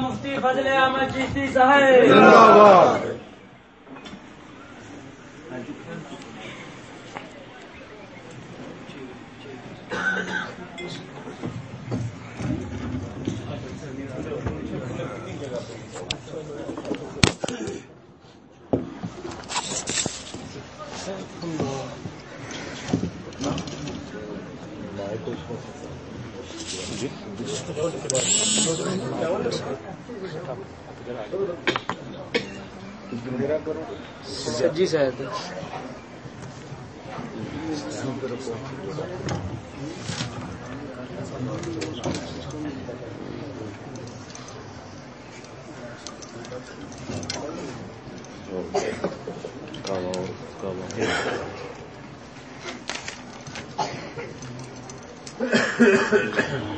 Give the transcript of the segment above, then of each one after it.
مفتی فضل احمد چشتی صاحب۔ سجی صاحب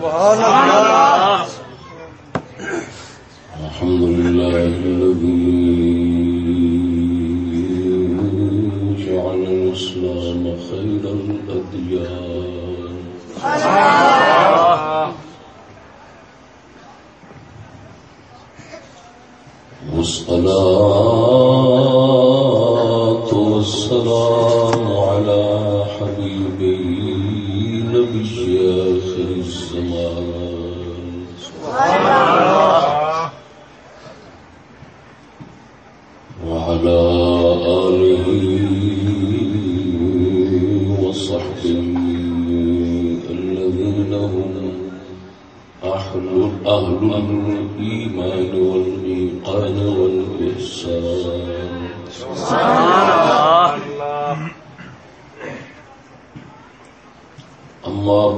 سبحان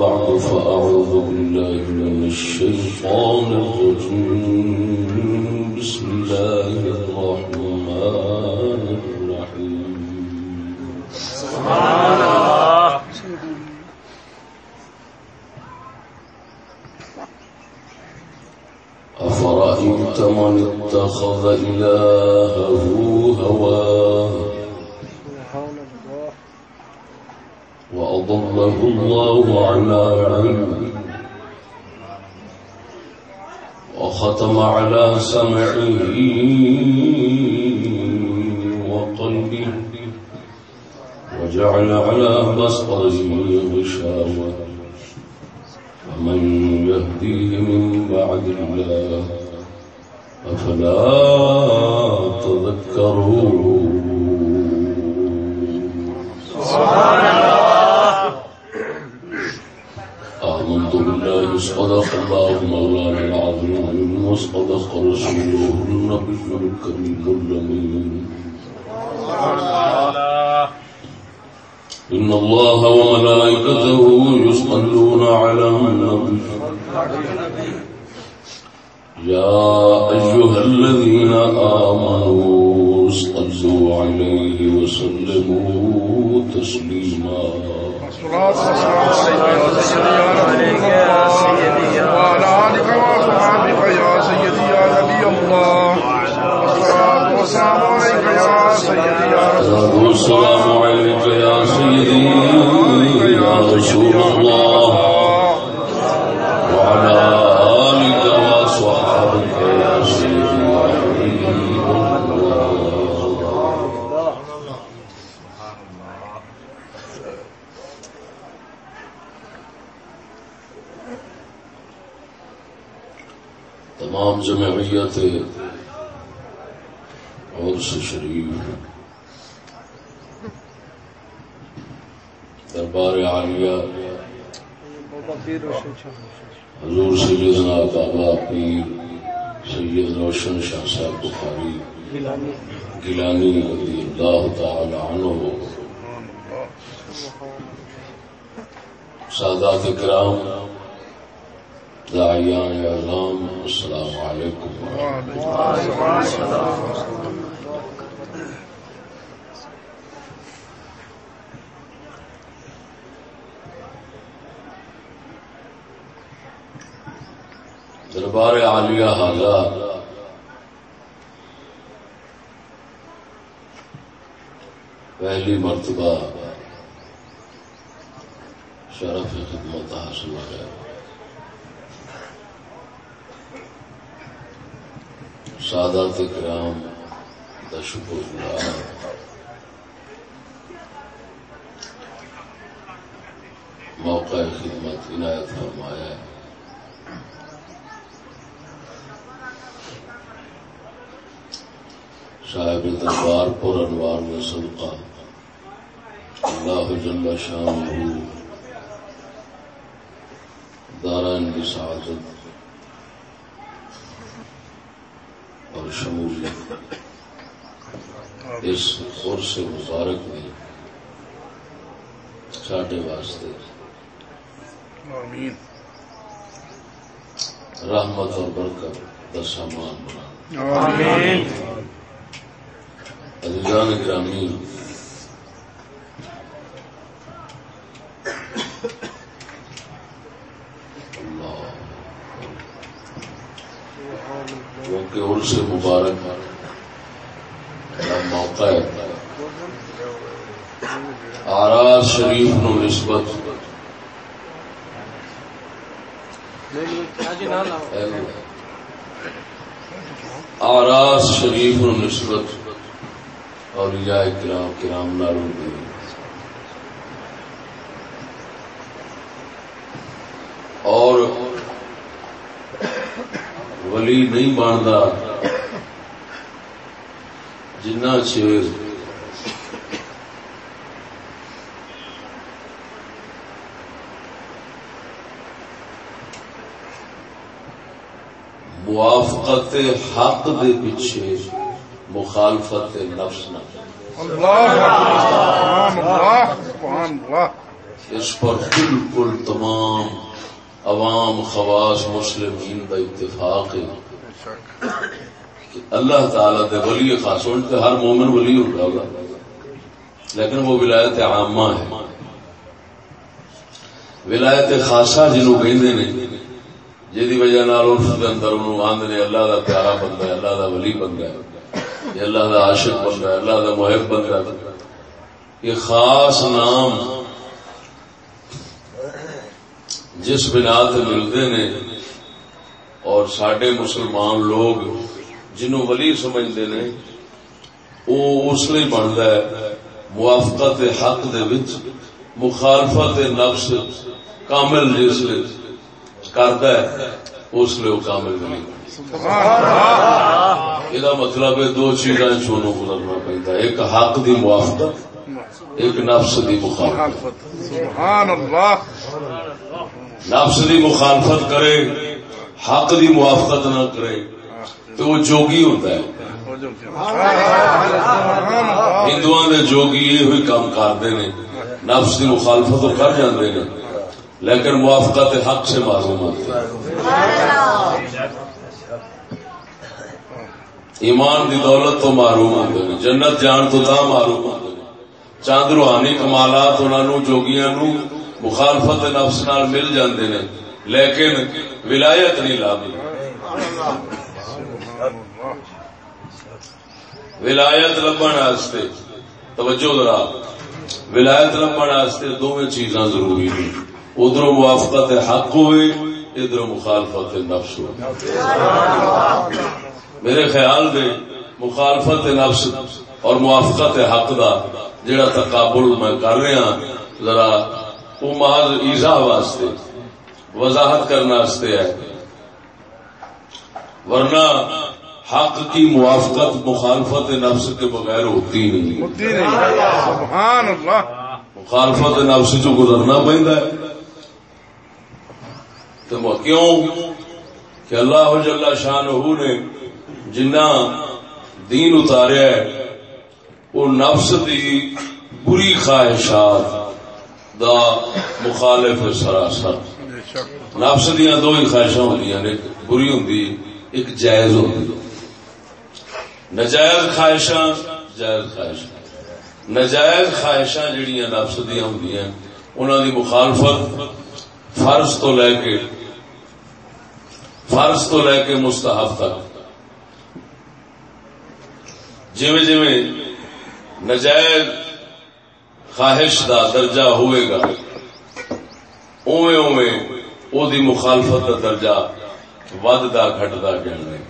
بعد فأعوذ بالله من الشيطان الرجيم. بسم الله الرحمن الرحيم. أفرأيت من اتخذ إلهه هواه؟ وأضله الله على علم. وختم على سمعه وقلبه. وجعل على بصره غشاوة. فمن يهديه من بعد الله أفلا تذكرون آمنت بالله صدق الله مولانا العظيم وصدق رسوله النبي الكريم الأمين. إن الله وملائكته يصلون على النبي. يا أيها الذين آمنوا عليه وسلموا تسليما. عليك يا سيدي يا وعلى آلك وأصحابك يا سيدي يا نبي الله. والصلاة والسلام عليك يا سيدي يا رسول السلام عليك يا سيدي يا رسول الله وعلى آلك وأصحابك يا سيدي يا حبيب الله تمام جمعیت اور سے شریف دربار عالیہ حضور سیدنا بابا پیر سید روشن شاہ صاحب بخاری گیلانی رضی اللہ تعالی عنہ سادات کرام داعیان اعظام السلام علیکم. دربار عالیہ حاضہ پہلی مرتبہ شرف خدمت حاصل ہے۔ سادات کرام کا شکر گزار موقع خدمت عنایت فرمایا ہے۔ صاحب دربار پر انوار میں صدقہ۔ اللہ جل شان داران کی سعادت اور شمولیت اس عرص مبارک میں ساڈے واسطے آمین۔ رحمت اور برکت کا سامان بنا۔ آمین۔ عزیزان گرامی اللہ کیونکہ عرص مبارک کا موقع ہے آراز شریف نو نسبت آراز شریف نو نسبت اور یا کرام کرام نالوں دی اور ولی نہیں بنتا جنہ چیر موافقت حق دے پیچھے مخالفت نفس نہ اس پر بالکل تمام عوام خواص مسلمین کا اتفاق ہے کہ اللہ تعالی دے ولی خاص کے ہر مومن ولی ہوگا ہوگا لیکن وہ ولایت عامہ ہے۔ ولایت خاصہ جنہوں کہندے نے جی وجہ نال اس دے اندر انہوں اللہ دا پیارا بندہ ہے، اللہ دا ولی بندہ ہے۔ اللہ دا عاشق بندہ ہے، اللہ دا محب بندہ ہے۔ یہ خاص نام جس بنا تے ملتے نے اور سڈے مسلمان لوگ جنہوں ولی سمجھتے نے وہ اس لیے بنتا ہے موافقت حق دے وچ، مخالفت نفس کامل جس لیے کرتا ہے اس لیے وہ کامل نہیں۔ یہ مطلب ہے دو چیزاں چونوں گزرنا پہنتا ہے۔ ایک حق دی موافقت ایک نفس دی مخالفت۔ سبحان اللہ۔ نفس دی مخالفت کرے حق دی موافقت نہ کرے تو وہ جوگی ہوتا ہے۔ ہندو جوگی یہ ہوئی کام کرتے نے۔ نفس دی مخالفت تو کر جاندے نے۔ لیکن موافقت حق سے معلوم ہوتے ہیں ایمان دی دولت تو معروم ہوتے ہیں جنت جان تو تا معروم ہوتے ہیں چاند روحانی کمالات انہوں جوگیاں نو مخالفت نفس نال مل جاندے نے۔ لیکن ولایت نہیں لابی۔ ولایت لبن واسطے، توجہ ذرا۔ ولایت لبن واسطے دونوں چیزاں ضروری ہیں۔ ادھر موافقت حق ہوئے ادھر مخالفت نفس ہوئے۔ میرے خیال میں مخالفت نفس اور موافقت حق دا جڑا تقابل میں کر رہا ذرا وہ محض ایزا واسطے وضاحت کرنے واسطے ہے۔ ورنہ حق کی موافقت مخالفت نفس کے بغیر ہوتی نہیں۔ مخالفت نفس چ گزرنا پہنتا ہے؟ تو کیوں کہ اللہ جل شان نے جنہ دین اتاریا ہے، وہ نفس دی بری خواہشات دا مخالف سراسر۔ نفس دیا دو ہی خواہشاں ہوندیاں نے، ایک بری ہوندی، ایک جائز ہوندی۔ نجائز خواہشاں، جائز خواہشاں۔ نجائز خواہشاں جڑیاں نفس دیا ہوندیاں، انہاں دی مخالفت فرض تو لے کے فرض تو لے کے مستحب تک۔ جویں جویں نجائز خواہش دا درجہ ہوئے گا اوے اوے او دی مخالفت دا درجہ وددا گھٹدا جانا ہے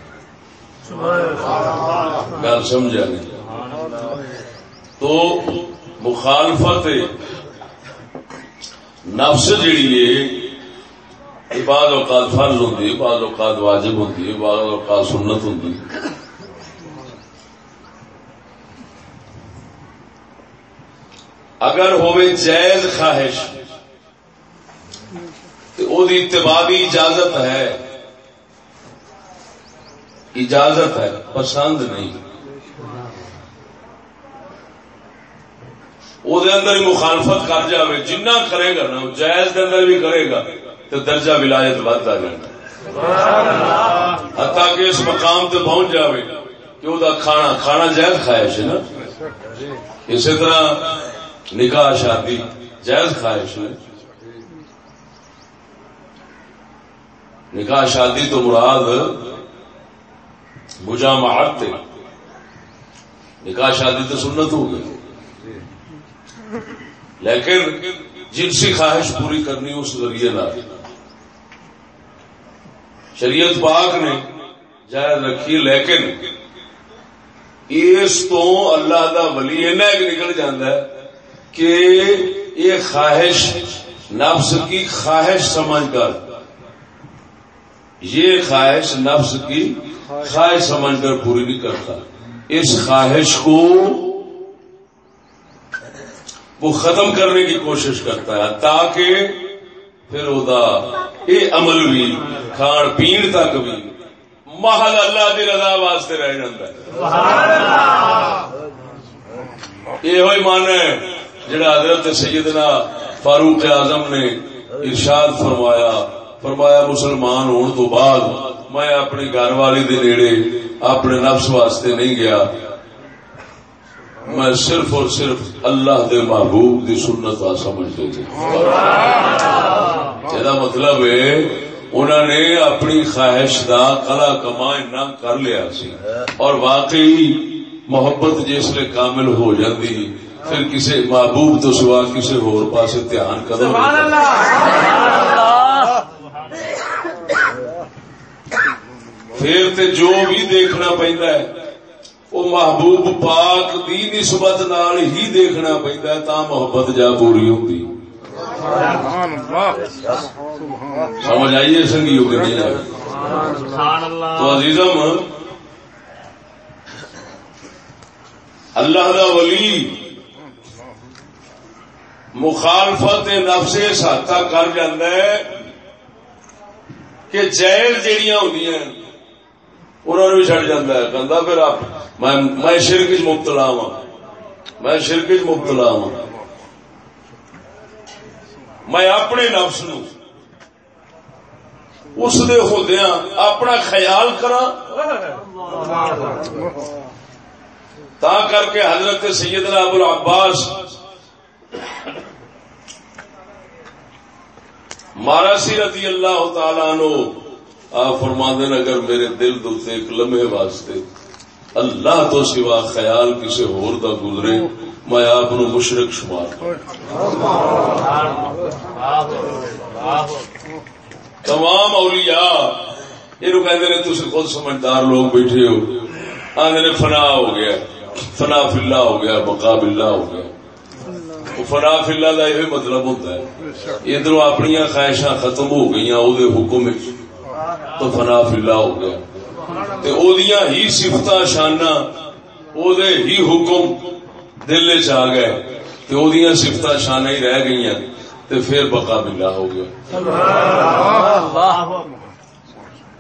گل سمجھا نہیں؟ تو مخالفت نفس جڑی ہے بعض اوقات فرض ہوتی ہے، بعض اوقات واجب ہوتی ہے، بعض اوقات سنت ہوتی اگر ہوئے جائز خواہش، تو او دی اجازت ہے۔ اجازت ہے، پسند نہیں۔ او دے اندر ہی مخالفت کر جاوے، جنہ کرے گا نا، جائز دے اندر بھی کرے گا۔ تو درجہ ولایت بڑھتا جانا حتیٰ کہ اس مقام تے پہنچ جاوے کہ او دا کھانا کھانا جائز خواہش ہے نا؟ اسی طرح نکاح، شادی جائز خواہش ہے۔ نکاح، شادی تو مراد مجامعت تے۔ نکاح، شادی تو سنت ہو گئی۔ لیکن جنسی خواہش پوری کرنی اس ذریعے نہ۔ شریعت پاک نے جائز رکھی، لیکن اس تو اللہ دا ولی اینا ایک نکل جاندہ ہے کہ یہ خواہش، نفس کی خواہش سمجھ کر، یہ خواہش نفس کی خواہش سمجھ کر پوری نہیں کرتا۔ اس خواہش کو وہ ختم کرنے کی کوشش کرتا ہے، تاکہ پھر وہ یہ عمل بھی کھان پین تک بھی۔ محل اللہ دی رضا واسطے رہ جاتا ہے۔ یہ مان ہے جڑا حضرت سیدنا فاروق اعظم نے ارشاد فرمایا فرمایا مسلمان ہونے تو بعد میں اپنی گھر والی دے نیڑے اپنے نفس واسطے نہیں گیا۔ میں صرف اور صرف اللہ دے محبوب دی سنت آ سمجھتے تھے۔ یہ مطلب ہے انہوں نے اپنی خواہش دا کلا کما کر لیا سی۔ اور واقعی محبت جسے کامل ہو جاتی پھر کسی محبوب تو سوا کسی ہور پاسے دھیان کرو پھر تے جو بھی دیکھنا پہنتا ہے وہ محبوب پاک دی نسبت نال ہی دیکھنا پہنتا تا محبت جا پوری ہوتی سبحان سمجھ آئیے سنگیوں کے نہیں تو عزیزم اللہ دا ولی مخالفت نفس اس حد تک کر جاندہ ہے کہ جائز جہاں ہوں انہوں نے بھی چڑ جاتا ہے پھر آپ، میں شرک چ مبتلا ہاں۔ میں شرک چ مبتلا ہاں۔ میں اپنے نفس نو اس دے ہودیا اپنا خیال کرا تا کر کے حضرت سیدنا ابو العباس مارا سی رضی اللہ تعالی عنہ آپ فرما دین اگر میرے دل دوتے ایک لمحے واسطے اللہ تو سوا خیال کسی ہور دا گزرے میں آپ نو مشرق شمار تمام اولیاء یہ کہتے ہیں تھی خود سمجھدار لوگ بیٹھے ہو۔ آدھے نے فنا ہو گیا۔ فنا فلا ہو گیا بقا بلا ہو گیا۔ فنا فلا کا یہ مطلب ہوتا ہے۔ ادھر اپنی خواہشاں ختم ہو گئی وہ حکم وچ، تو فنا فلا ہو گیا۔ تے ہی صفت شانا او دے ہی حکم دل چ آ گئے۔ تے شانا ہی رہ گئی تے پھر بقا بلا ہو گیا۔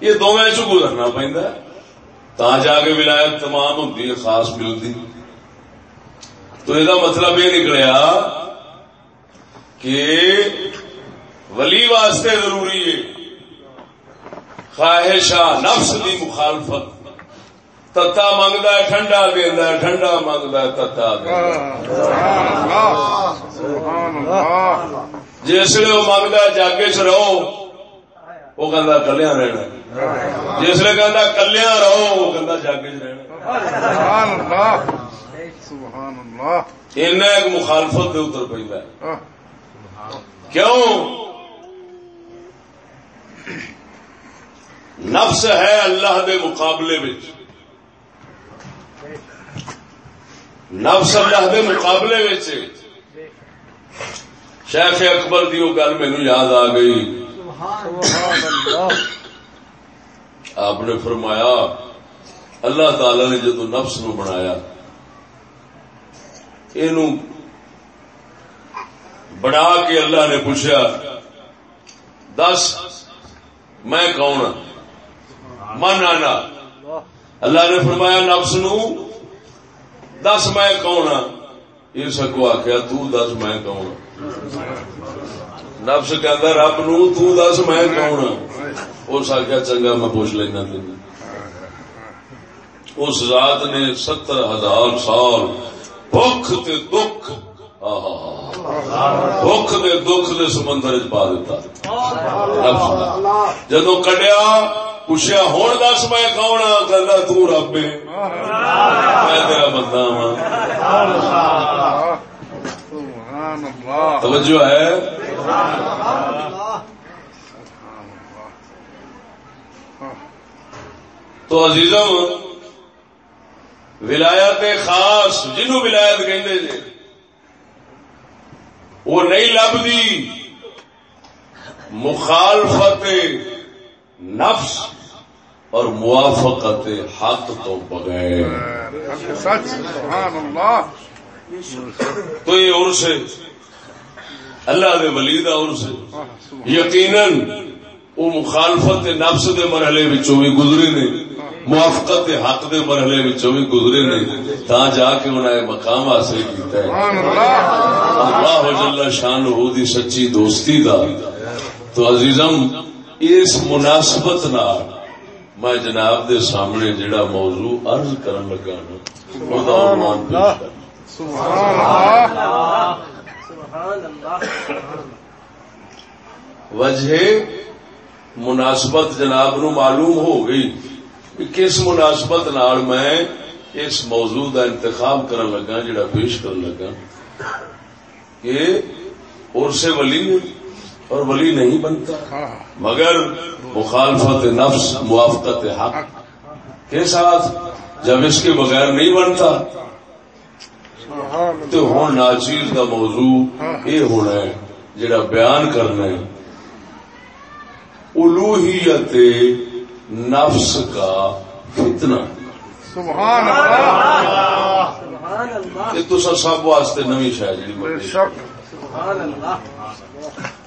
یہ دونوں چ گزرنا پہنتا تا جا کے ولایت تمام ہوتی ہے، خاص ملتی تو یہ مطلب یہ نکلیا کہ ولی واسطے ضروری ہے۔ خواہشہ نفس دی مخالفت۔ تتا منگتا ہے، ٹھنڈا دینا ہے، ٹھنڈا منگتا ہے، تتا دینا جسے وہ منگتا ہے، جاگے چ رہو۔ وہ کہتا کلیا رہنا جسے کہتا کلیا رہو، وہ کہتا جاگے چ رہنا سبحان اللہ ایک مخالفت دے اتر پہ کیوں؟ نفس ہے اللہ دے مقابلے وچ۔ نفس اللہ دے مقابلے وچ۔ شیخ اکبر دی وہ گل مینو یاد آ گئی۔ آپ نے فرمایا، اللہ تعالی نے جدو نفس نو بنایا یہ بنا کے اللہ نے پوچھا، دس، میں کون ہاں؟ من آنا۔ اللہ نے فرمایا، نفس نو دس میں کون ہاں یہ سکو آخیا تو دس میں کون نفس کہتا رب نو تو دس میں کون ہاں اس آخیا چنگا میں پوچھ لینا تین اس ذات نے ستر ہزار سال بخ تے دکھ بخ دے دکھ دے سمندر چ پا دیتا۔ جدو کڈیا پوچھا ہوں دس میں کون ہاں کہتا تو رب میں تیرا بندہ ہاں توجہ ہے تو عزیزم ولایت خاص جنو ولایت کہندے جے وہ نہیں لبدی مخالفت نفس اور موافقت حق تو بغیر۔ سچ سبحان اللہ۔ تو یہ عرص اللہ دے ولی دا عرص ہے۔ یقیناً وہ مخالفت نفس دے مرحلے وچوں بھی گزرے نے۔ موافقت حق دے مرحلے وچوں بھی گزرے نے۔ تا جا کے انہاں یہ مقام حاصل کیتا ہے۔ سبحان اللہ۔ اللہ جل شان دی سچی دوستی دا۔ تو عزیزم اس مناسبت نال میں جناب دے سامنے جڑا موضوع عرض کرن لگا نا دا سبحان اللہ وجہ مناسبت جناب نو معلوم ہو گئی کس مناسبت نال میں اس موضوع کا انتخاب کرن لگا جڑا پیش کرن لگا کہ عرص ولی ہے اور ولی نہیں بنتا۔ مگر مخالفت نفس موافقت حق کے ساتھ جب اس کے بغیر نہیں بنتا تو ہوں ناچیز کا موضوع یہ ہونا ہے جڑا بیان کرنا ہے۔ الوہیت نفس کا فتنہ۔ سبحان اللہ۔ یہ تو سب واسطے نوی شاید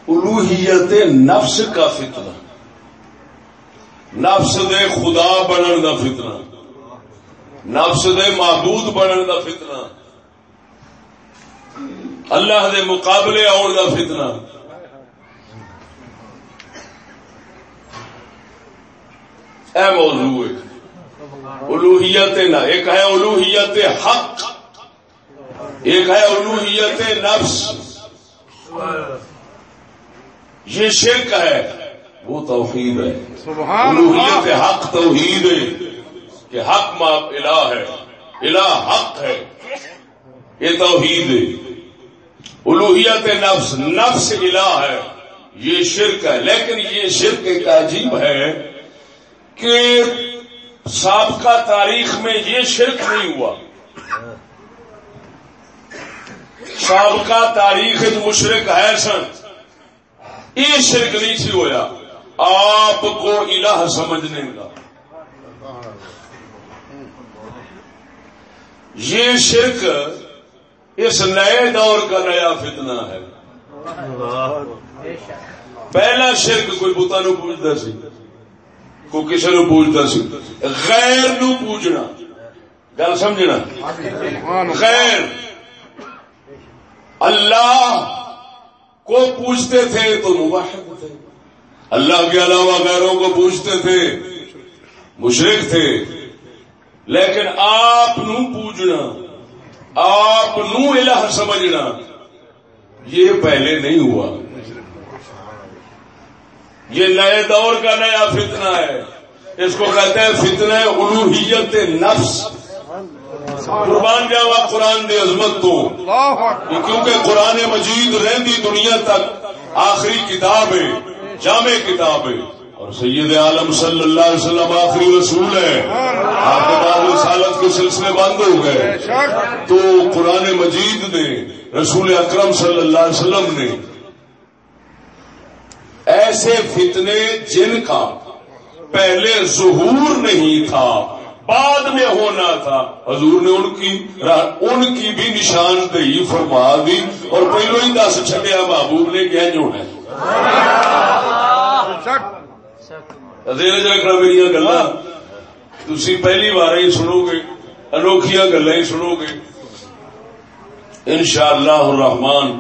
جڑی نفس کا فتنہ. نفس دے خدا بنن دا فتنہ. نفس دے معبود بنن دا فتنہ. اللہ دے مقابلے آن دا فتنہ. اے موضوع ہے. الوہیت نہ ایک ہے الوہیت حق. ایک ہے الوہیت نفس. یہ شرک ہے وہ توحید ہے۔ سبحان اللہ۔ حق توحید ہے کہ حق ما الہ ہے الہ حق ہے۔ یہ توحید ہے۔ الوہیت نفس نفس الہ ہے۔ یہ شرک ہے۔ لیکن یہ شرک ایک عجیب ہے کہ سابقہ تاریخ میں یہ شرک نہیں ہوا۔ سابقہ تاریخ مشرق ہے سن۔ یہ شرک نہیں سی ہویا۔ آپ کو الہ سمجھنے کا یہ شرک اس نئے دور کا نیا فتنہ ہے۔ پہلا شرک کوئی بتا نو پوچھتا سی۔ کوئی کسی نو پوچھتا سی۔ غیر نو پوچھنا گل سمجھنا۔ غیر۔ اللہ کو پوچھتے تھے تو مباحد تھے۔ اللہ کے علاوہ غیروں کو پوچھتے تھے مشرق تھے۔ لیکن آپ نو پوجنا، آپ نو الہ سمجھنا، یہ پہلے نہیں ہوا۔ یہ نئے دور کا نیا فتنہ ہے۔ اس کو کہتے ہیں فتنہ الوحیت نفس۔ قربان جاوا قرآن دے عظمت تو کیونکہ قرآن مجید رہندی دنیا تک آخری کتاب ہے جامع کتاب ہے۔ اور سید عالم صلی اللہ علیہ وسلم آخری رسول ہے۔ آپ کے بعد رسالت کے سلسلے بند ہو گئے۔ تو قرآن مجید نے رسول اکرم صلی اللہ علیہ وسلم نے ایسے فتنے جن کا پہلے ظہور نہیں تھا بعد میں ہونا تھا۔ حضور نے ان کی ان کی بھی نشاندہی فرما دی اور پہلو ہی دس چھڈیا محبوب نے کیا جو ہے۔ رکھنا میری گلا تھی پہلی بار ہی سنو گے انوکھیا گلا ہی سنو گے ان شاء اللہ رحمان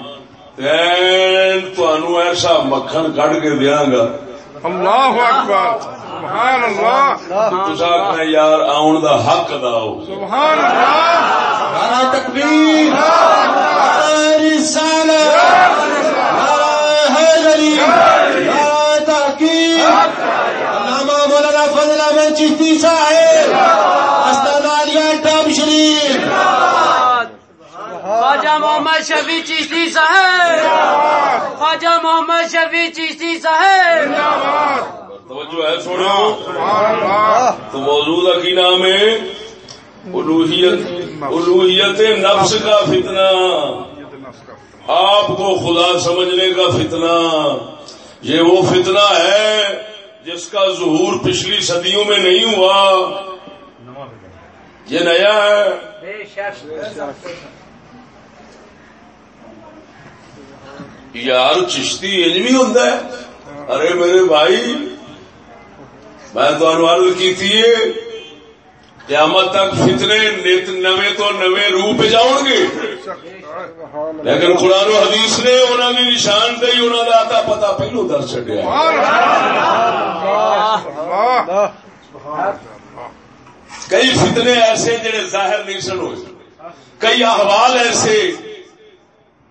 ایسا مکھن کٹ کے دیا گا۔ اللہ اکبر. سبحان اللہ. یار آن دا حق داؤ سبحان اللہ تکبیر. مولانا فضل احمد چشتی صاحب استاداریہ ٹاپ شریف خواجہ محمد شفیع چشتی صاحب۔ خواجہ محمد شفیع چشتی صاحب۔ توجہ ہے سونا تو موضوع کا کی نام ہے؟ الوحیت الوحیت نفس کا فتنہ۔ آپ کو خدا سمجھنے کا فتنہ۔ یہ وہ فتنہ ہے جس کا ظہور پچھلی صدیوں میں نہیں ہوا۔ یہ نیا ہے۔ یار چشتی علمی ہوتا ہے۔ ارے میرے بھائی، میں تو عرض کی تھی قیامت تک فتنے نت نوے تو نوے روپ جاؤ گے۔ لیکن قرآن و حدیث نے انہوں نے نشان دہی انہوں کا آتا پتا پہلو در چڈیا کئی فتنے ایسے جڑے ظاہر نہیں سن ہوئے۔ کئی احوال ایسے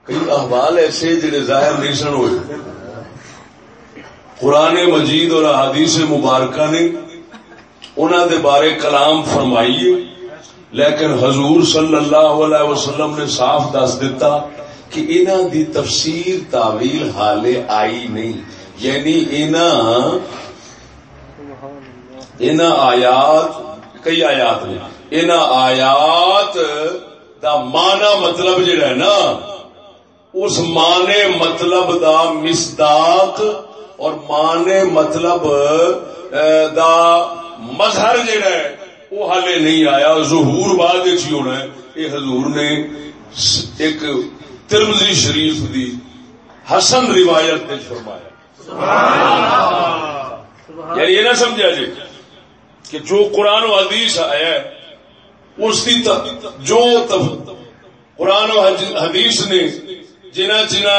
کئی احوال ایسے جڑے ظاہر نہیں سن ہوئے۔ قرآن مجید اور حدیث مبارکہ نے انہوں دے بارے کلام فرمائیے لیکن حضور صلی اللہ علیہ وسلم نے صاف دس دیتا کہ انہوں دی تفسیر تعویل حالے آئی نہیں۔ یعنی ان آیات، کئی آیات نے ان آیات دا مانا مطلب جڑا ہے نا اس مانے مطلب دا مصداق اور مانے مطلب دا مظہر جڑا ہے وہ حالے نہیں آیا ظہور بعد ہی ہونا ہے۔ یہ حضور نے ایک ترمزی شریف دی حسن روایت نے فرمایا۔ یعنی یہ نہ سمجھا جی کہ جو قرآن و حدیث آیا ہے اس کی جو قرآن و حدیث نے جنہ جنہ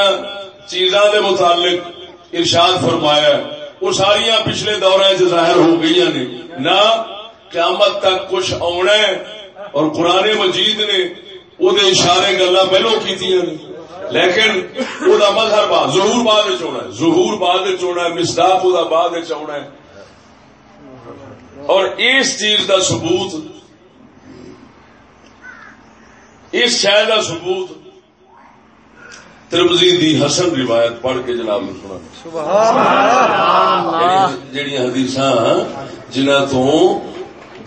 چیزاں دے متعلق ارشاد فرمایا ہے، وہ ساریا پچھلے دور ظاہر ہو گئی نے۔ نہ قیامت تک کچھ آنا ہے اور قرآن مجید نے وہ اشارے گلا پہلو کی لیکن وہ مظہر بعد، ظہور بعد چنا ہے۔ ظہور بعد چنا ہے مسداق وہ بعد چنا ہے۔ اور اس چیز دا ثبوت، اس شہر کا ثبوت ترمزی دی حسن روایت پڑھ کے جناب نے سنا۔ جڑی حدیث جنہ تو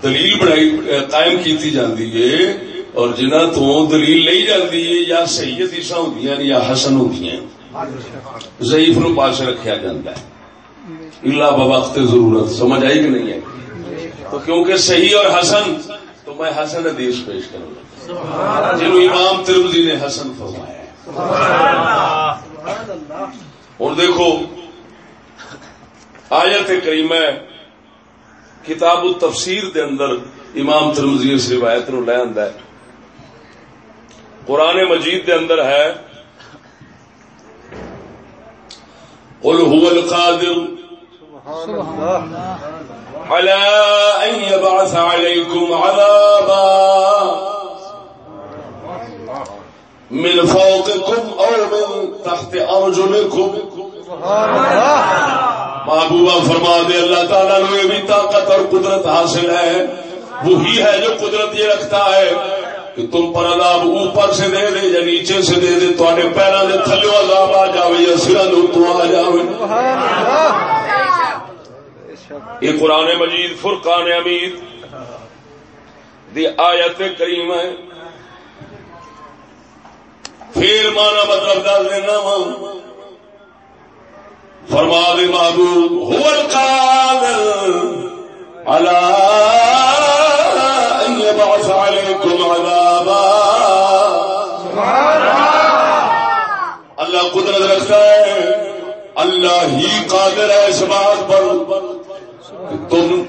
دلیل بنائی قائم کیتی جاندی ہے اور جنہ تو دلیل لئی جاتی ہے یا سید عیسا ہوں یا حسن ہوں ضعیف نو پاس رکھا جاتا ہے۔ اللہ بوقت ضرورت سمجھ آئی کہ نہیں ہے تو کیونکہ صحیح اور حسن تو میں حسن حدیث پیش کروں گا۔ جنہوں امام ترمزی نے حسن فرمایا۔ اور دیکھو آیت کریم کتاب التفسیر دے اندر امام ترمزی اس روایت نو لے آندا ہے۔ قرآن مجید دے اندر ہے قل هو القادر على أن يبعث عليكم عذابا من فوقكم أو من تحت أرجلكم. محبوبہ فرما دے، اللہ تعالیٰ نے بھی طاقت اور قدرت حاصل ہے۔ وہی ہے جو قدرت یہ رکھتا ہے کہ تم پر عذاب اوپر سے دے دے یا نیچے سے دے دے تے پیروں کے تھلو عذاب آ جائے یا سر تو آ جائے یہ قرآن مجید فرقان امید دی آیت کریم ہے۔ پھر مانا مطلب دس دینا وا۔ فرما دے محبوب، هو القادر على ان يبعث عليكم عذابا. اللہ قدرت رکھتا ہے۔ اللہ ہی قادر ہے اس بات پر۔ تم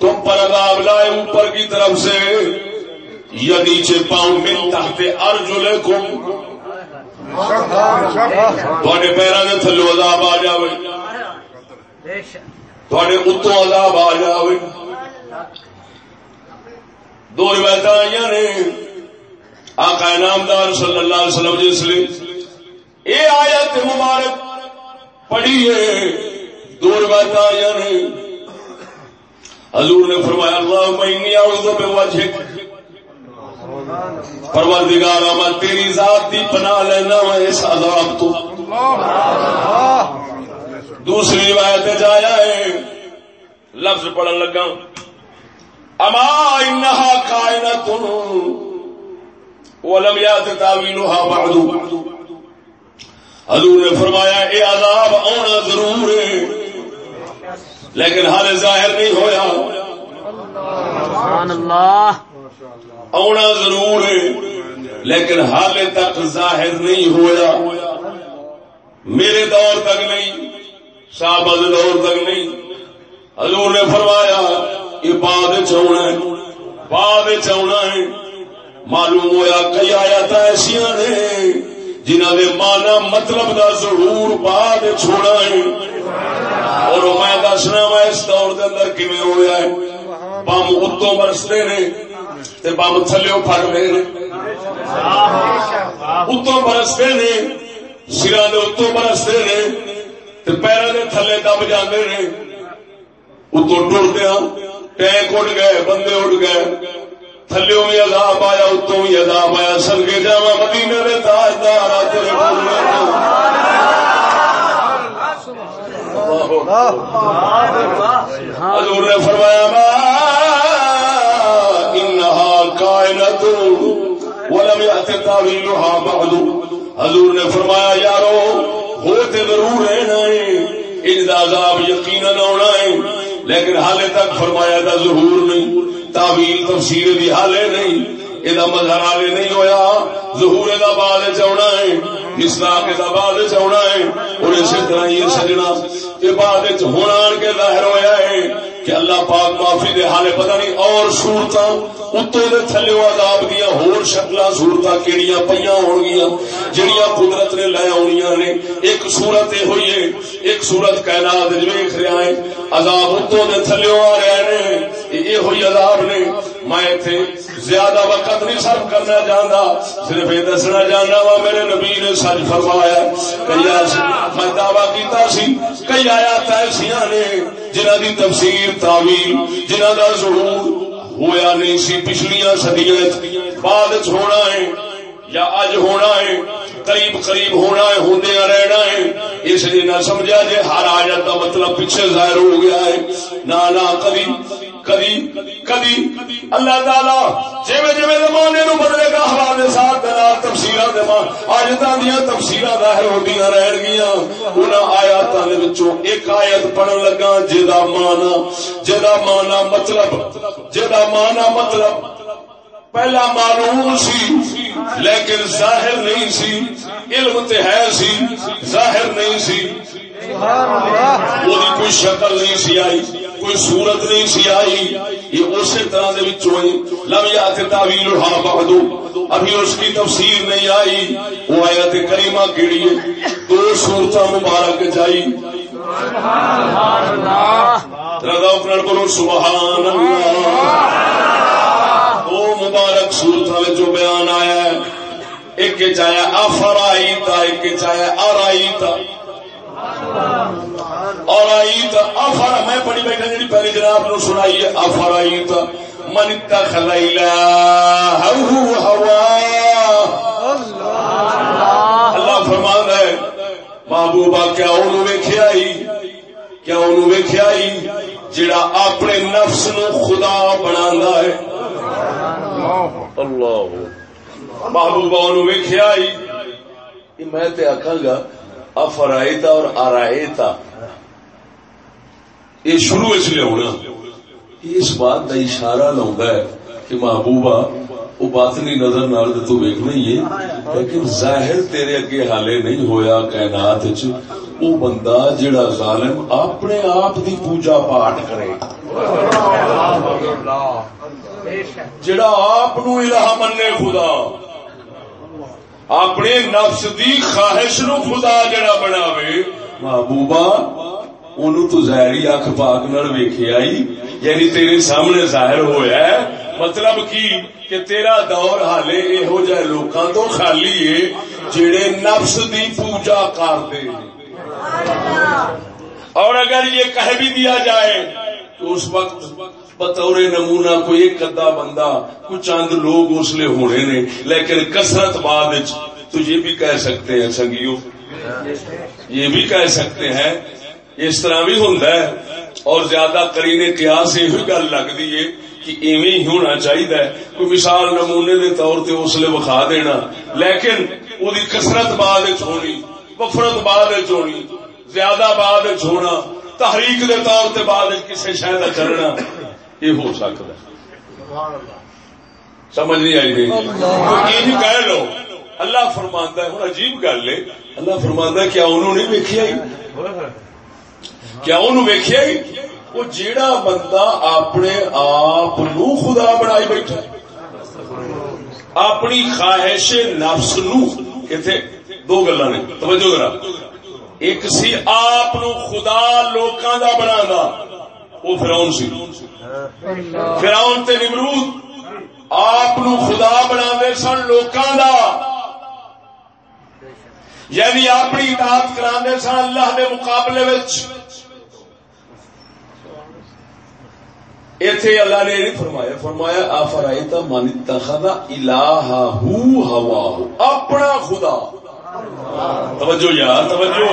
تم پر عذاب لائے اوپر کی طرف سے۔ یا نیچے پاؤں من تحت ارجلکم۔ تھوڑے پیروں کے تھلو عذاب آ جائے تھوڑے اتو عذاب آ جائے دو روایت آئی نے آقا نامدار صلی اللہ علیہ وسلم جس لیے یہ آیت مبارک پڑھی ہے دو روایت آئی نے حضور نے فرمایا اللہ میں اعوذ بوجہک پروردگار میں تیری ذات دی پناہ لینا میں اس عذاب تو۔ دوسری روایت جایا ہے۔ لفظ پڑھن لگا۔ اما انہا کائنت ولم یات تاویلها بعد۔ حضور نے فرمایا، اے عذاب آنا ضرور ہے۔ لیکن حال ظاہر نہیں ہویا۔ سبحان اللہ۔ آنا ضرور ہے۔ لیکن حال تک ظاہر نہیں ہویا۔ میرے دور تک نہیں صحابہ دے دور تک نہیں۔ حضور نے فرمایا، یہ بعد چونا ہے۔ بعد چونا ہے۔ معلوم ہویا کئی آیات ایسا نے جنہ دے مانا مطلب دا ضرور بعد چھوڑا ہے۔ اور میں دسنا میں اس دور کے اندر کیویں ہوا ہے؟ بم اتوں برستے نے۔ تے بم تھلو پڑتے نے۔ اتوں برستے نے سرا دے اتوں برستے نے تے پیروں کے تھلے دب جاندے نے۔ اتوں ٹردیا ٹینک اڑ گئے بندے اڑ گئے۔ تھلو بھی عذاب آیا اتوں بھی عذاب آیا۔ سنگے جا مدینے کے تاجدار تیرے حضور نے فرمایا ما ولم یأت تاویلها بعد۔ حضور نے فرمایا، یارو، ہوتے ضرور رہنا ہے، ان دا عذاب یقینا ہونا ہے۔ لیکن حالے تک فرمایا دا ظہور نہیں تعویل تفسیر دی حالے نہیں یہ مظہر حالے نہیں ہویا۔ ظہور دا بعد چونا ہے مسلاق دا بعد چونا ہے۔ اور اسی طرح یہ سجنا، یہ بعد ہونا کے ظاہر ہویا ہے۔ کہ اللہ پاک معافی دے حالے پتہ نہیں اور صورت اتوں دے تھلے عذاب دیا ہور شکل صورت کیڑیاں پیاں ہون گیا جڑیاں قدرت نے لے آنیاں نے۔ ایک صورت یہ ہوئی ہے ایک صورت کائنات ویخ رہا ہے عذاب اتوں دے تھلے آ رہے ہیں یہ ہوئی عذاب نے۔ میں اتنے زیادہ وقت نہیں صرف کرنا چاہتا صرف یہ دسنا چاہنا وا، میرے نبی نے سچ فرمایا۔ کئی میں دعوی کیتا سی، کئی آیات ایسا نے جنہ دی تفسیر تعویل جنہ دا ظہور ہویا نہیں سی پچھلیاں صدیاں بعد ہونا ہے یا اج ہونا ہے، قریب قریب ہونا ہے ہوندیا رہنا ہے۔ اس لیے نہ سمجھا جے ہر آیت کا مطلب پیچھے ظاہر ہو گیا ہے۔ نہ نہ، کبھی کدی کدی اللہ تعالی جی جی زمانے نو بدلے گا حوالے ساتھ تفصیل دیا تفصیل ظاہر ہوتی رہ گیا ان آیاتوں ایک آیت پڑھن لگا جا مانا جا مانا مطلب جا مانا مطلب پہلا معلوم سی لیکن ظاہر نہیں سی علم تے ہے سی ظاہر نہیں سی۔ کوئی شکل نہیں سی آئی۔ کوئی صورت نہیں سی آئی۔ یہ اسی طرح لم یا تعویل ہاں بہدو ابھی اس کی تفسیر نہیں آئی۔ وہ آیا کریمہ کیڑی ہے۔ دو صورت مبارک جائی۔ رضا کرو سبحان اللہ۔ دو مبارک صورت جو بیان آیا ہے۔ ایک چاہے افرائی تھا ایک چاہے آرائی تھا اور آئی تھا افرا میں پڑھی بیٹھا جی پہلے جناب نو سنائی ہے افرائی تھا من تخلیلا ہوا۔ اللہ۔ فرمان ہے محبوبہ کیا انہوں ویکھیا ہی کیا انہوں ویکھیا ہی جڑا اپنے نفس نو خدا بنا ہے۔ اللہ۔ محبوبہ انہوں ویکھیا ہی میں تے آکھاں گا افرائیتا اور آرائیتا۔ یہ شروع اس لیے ہونا۔ اس بات کا اشارہ لاؤں ہے کہ محبوبہ، وہ باطنی نظر نال تو ویکھنا ہی ہے، لیکن ظاہر تیرے اگے حالے نہیں ہویا کائنات وہ بندہ جڑا ظالم اپنے آپ دی پوجا پاٹ کرے۔ جڑا آپ الہ منے خدا۔ اپنے نفس دی خواہش نو خدا جڑا بناوے۔ محبوبہ انہوں تو ظاہری اکھ پاک نال ویکھیا ہی یعنی تیرے سامنے ظاہر ہویا ہے مطلب کی کہ تیرا دور حالے یہو جہ لوکاں تو خالی ہے جڑے نفس دی پوجا کرتے اور اگر یہ کہہ بھی دیا جائے تو اس وقت بطور نمونہ کوئی ایک ادا بندہ کچھ چند لوگ اس لیے ہونے نے لیکن کثرت بعد تو یہ بھی کہہ سکتے ہیں سنگیو یہ بھی کہہ سکتے ہیں اس طرح بھی ہوں اور زیادہ کرینے قیاس یہ گل لگتی ہے کہ ایویں ہی ہونا چاہیے کوئی مثال نمونے دے طور تے اس لیے بخا دینا۔ لیکن وہ کسرت بعد ہونی، وفرت بعد ہونی، زیادہ بعد ہونا، تحریک دے طور تے بعد کسی شہر کا چلنا، یہ ہو سکتا ہے۔ سمجھ نہیں آئی گئی کہہ لو۔ اللہ فرماندہ ہے ہوں عجیب گل ہے۔ اللہ فرماندہ کیا انہوں نے ویکیا کیا انہوں ویکیا وہ جیڑا بندہ اپنے آپ نو خدا بنائی بیٹھا اپنی خواہش نفس نو۔ کتنے دو گلا نے۔ توجہ ذرا۔ ایک سی آپ خدا لوکاں دا بنا وہ فراؤن سی۔ فراؤن تے نمرود آپ خدا بنا سن لوکاں دا۔ یعنی اپنی اطاعت کرا سن اللہ دے مقابلے وچ۔ ایتھے اللہ نے نہیں فرمایا فرمایا آفرائیتا من اتخذ ہو ہوا اپنا خدا۔ توجہ یار توجہ۔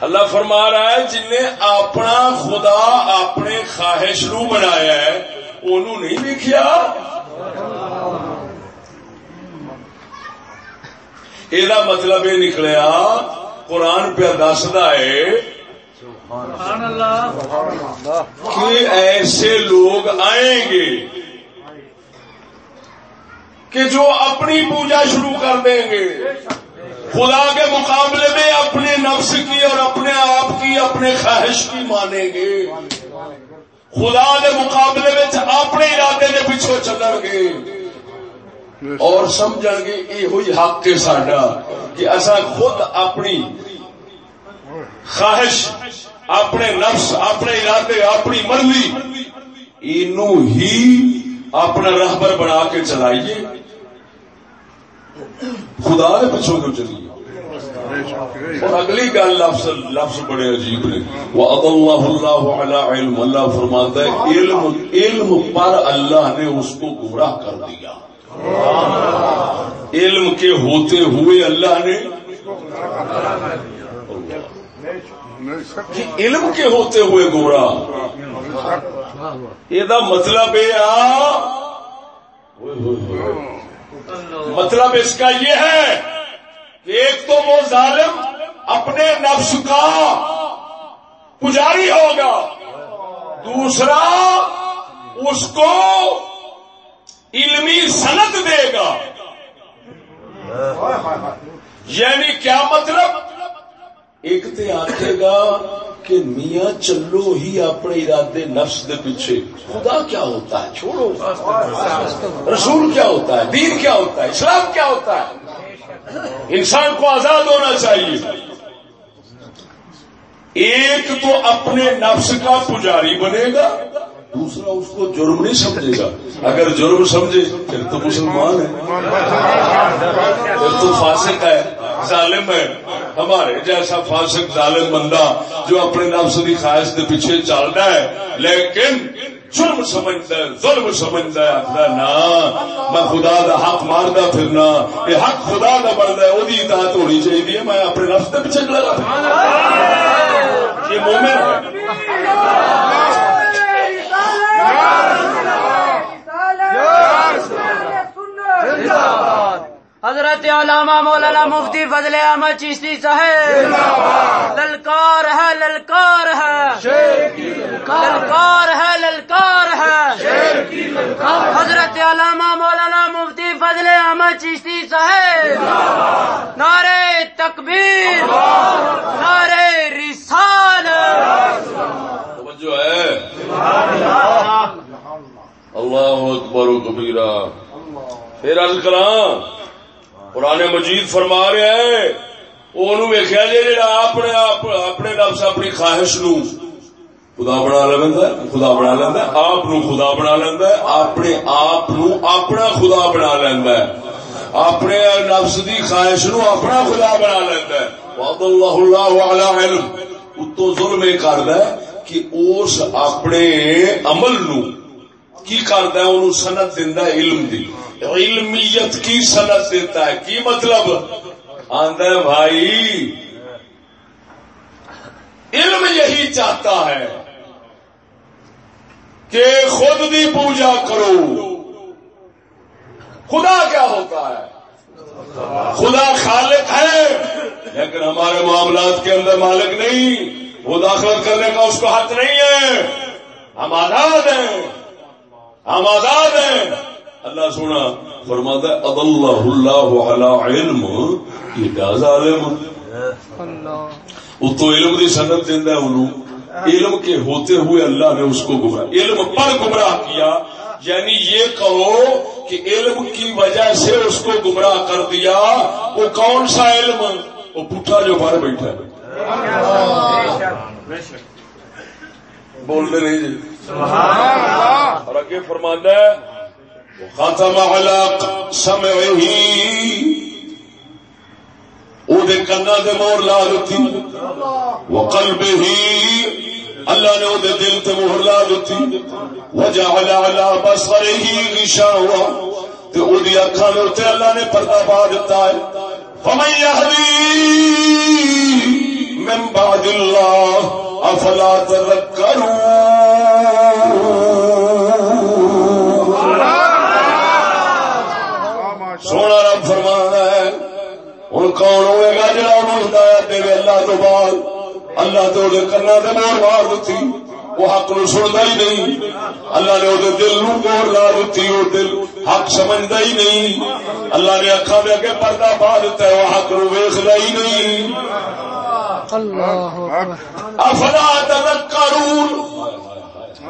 اللہ۔ فرما رہا ہے جن نے اپنا خدا اپنے خواہش نو بنایا ہے انہوں نہیں دیکھا یہ مطلب یہ نکلیا قرآن پہ دستا ہے کہ ایسے لوگ آئیں گے کہ جو اپنی پوجا شروع کر دیں گے۔ خدا کے مقابلے میں اپنے نفس کی اور اپنے آپ کی، اپنے خواہش کی مانیں گے۔ خدا کے مقابلے میں اپنے ارادے کے پیچھے چلن گے۔ اور سمجھ گے یہ ہوئی حق کے ساڈا کہ اصا خود اپنی خواہش اپنے نفس، اپنے ارادے، اپنی مرضی ہی اپنا رہبر بنا کے چلائیے۔ خدا نے پچھوں کیوں اور اگلی گل لفظ لفظ بڑے عجیب نے۔ وہ اللہ اللہ علی علم۔ اللہ فرماتا ہے، علم علم پر اللہ نے اس کو گمراہ کر دیا۔ علم کے ہوتے ہوئے اللہ نے کہ علم کے ہوتے ہوئے گمراہ۔ یہ مطلب یہ مطلب اس کا یہ ہے کہ ایک تو وہ ظالم اپنے نفس کا پجاری ہوگا، دوسرا اس کو علمی صنعت دے گا۔ یعنی کیا مطلب؟ ایک تے آخے گا کہ میاں چلو ہی اپنے ارادے نفس دے پیچھے۔ خدا کیا ہوتا ہے؟ چھوڑو۔ رسول کیا ہوتا ہے؟ دین کیا ہوتا ہے؟ اسلام کیا ہوتا ہے؟ انسان کو آزاد ہونا چاہیے۔ ایک تو اپنے نفس کا پجاری بنے گا، دوسرا اس کو جرم نہیں سمجھے گا۔ اگر جرم سمجھے، پھر تو مسلمان ہے۔ پھر تو فاسق ہے۔ ظالم ہے ہمارے جیسا فاسق ظالم بندہ جو اپنے نفس کی خواہش کے پیچھے چل رہا ہے لیکن جرم سمجھتا ہے ظلم سمجھتا ہے آخر نا میں خدا دا حق ماردا پھرنا یہ حق خدا دا بنتا ہے وہی اطاعت ہونی چاہیے میں اپنے نفس کے پیچھے چلا یہ مومن ہے حضرت علامہ مولانا مفتی فضل احمد چیشتی صاحب۔ للکار ہے للکار ہے۔ للکار ہے للکار ہے۔ حضرت علامہ مولانا مفتی فضل احمد چیشتی صاحب۔ نعرے تکبیر نعرے رسال جو ہے۔ اللہ اکبر و کبیرہ۔ پھر عرض کراں قرآن مجید فرما رہا ہے وہ ویخیا جی جا اپنے آپ اپنے نفس اپنی خواہش نو خدا بنا لینا خدا بنا لینا آپ خدا بنا لینا اپنے آپ اپنا خدا بنا لینا اپنے نفس دی خواہش نو اپنا خدا بنا لینا اللہ اللہ علی علم۔ اتو ظلم یہ کرد کہ اس اپنے عمل نو کی کرد ہے سنت دینا علم دی۔ علمیت کی صنعت دیتا ہے۔ کی مطلب؟ آندہ بھائی۔ علم یہی چاہتا ہے کہ خود بھی پوجا کرو۔ خدا کیا ہوتا ہے؟ خدا خالق ہے۔ لیکن ہمارے معاملات کے اندر مالک نہیں۔ وہ داخلت کرنے کا اس کو حق نہیں ہے۔ ہم آزاد ہیں۔ ہم آزاد ہیں۔ اللہ سونا فرماتا ہے اد اللہ اللہ علی علم ظالم تو علم دی سنت دینا ہے انہوں۔ علم کے ہوتے ہوئے اللہ نے اس کو گمراہ علم پر گمراہ کیا۔ یعنی یہ کہو کہ علم کی وجہ سے اس کو گمراہ کر دیا۔ وہ کون سا علم؟ وہ پٹھا جو باہر بیٹھا ہے۔ بولتے نہیں جی۔ اور اگے فرمانا ہے ختم على سمعه. او دے کنا دے مور لا دتی وقلبه. اللہ نے او دل تے مہر لا دتی وجعل على بصره غشاوة تے او دی اکھاں دے تے اللہ نے پردہ پا دیتا ہے. فمن يهدي من بعد الله افلا تذكرون کون ہوئے گا جا ہدایت دے اللہ تو بعد؟ اللہ تو کرنا تو مور مار دیتی وہ حق نو سنتا ہی نہیں۔ اللہ نے وہ دل نو مور لا دیتی وہ دل حق سمجھتا ہی نہیں۔ اللہ نے اکھا دے کے پردہ پا دیتا ہے وہ حق نو ویختا ہی نہیں۔ افلا تذکرون؟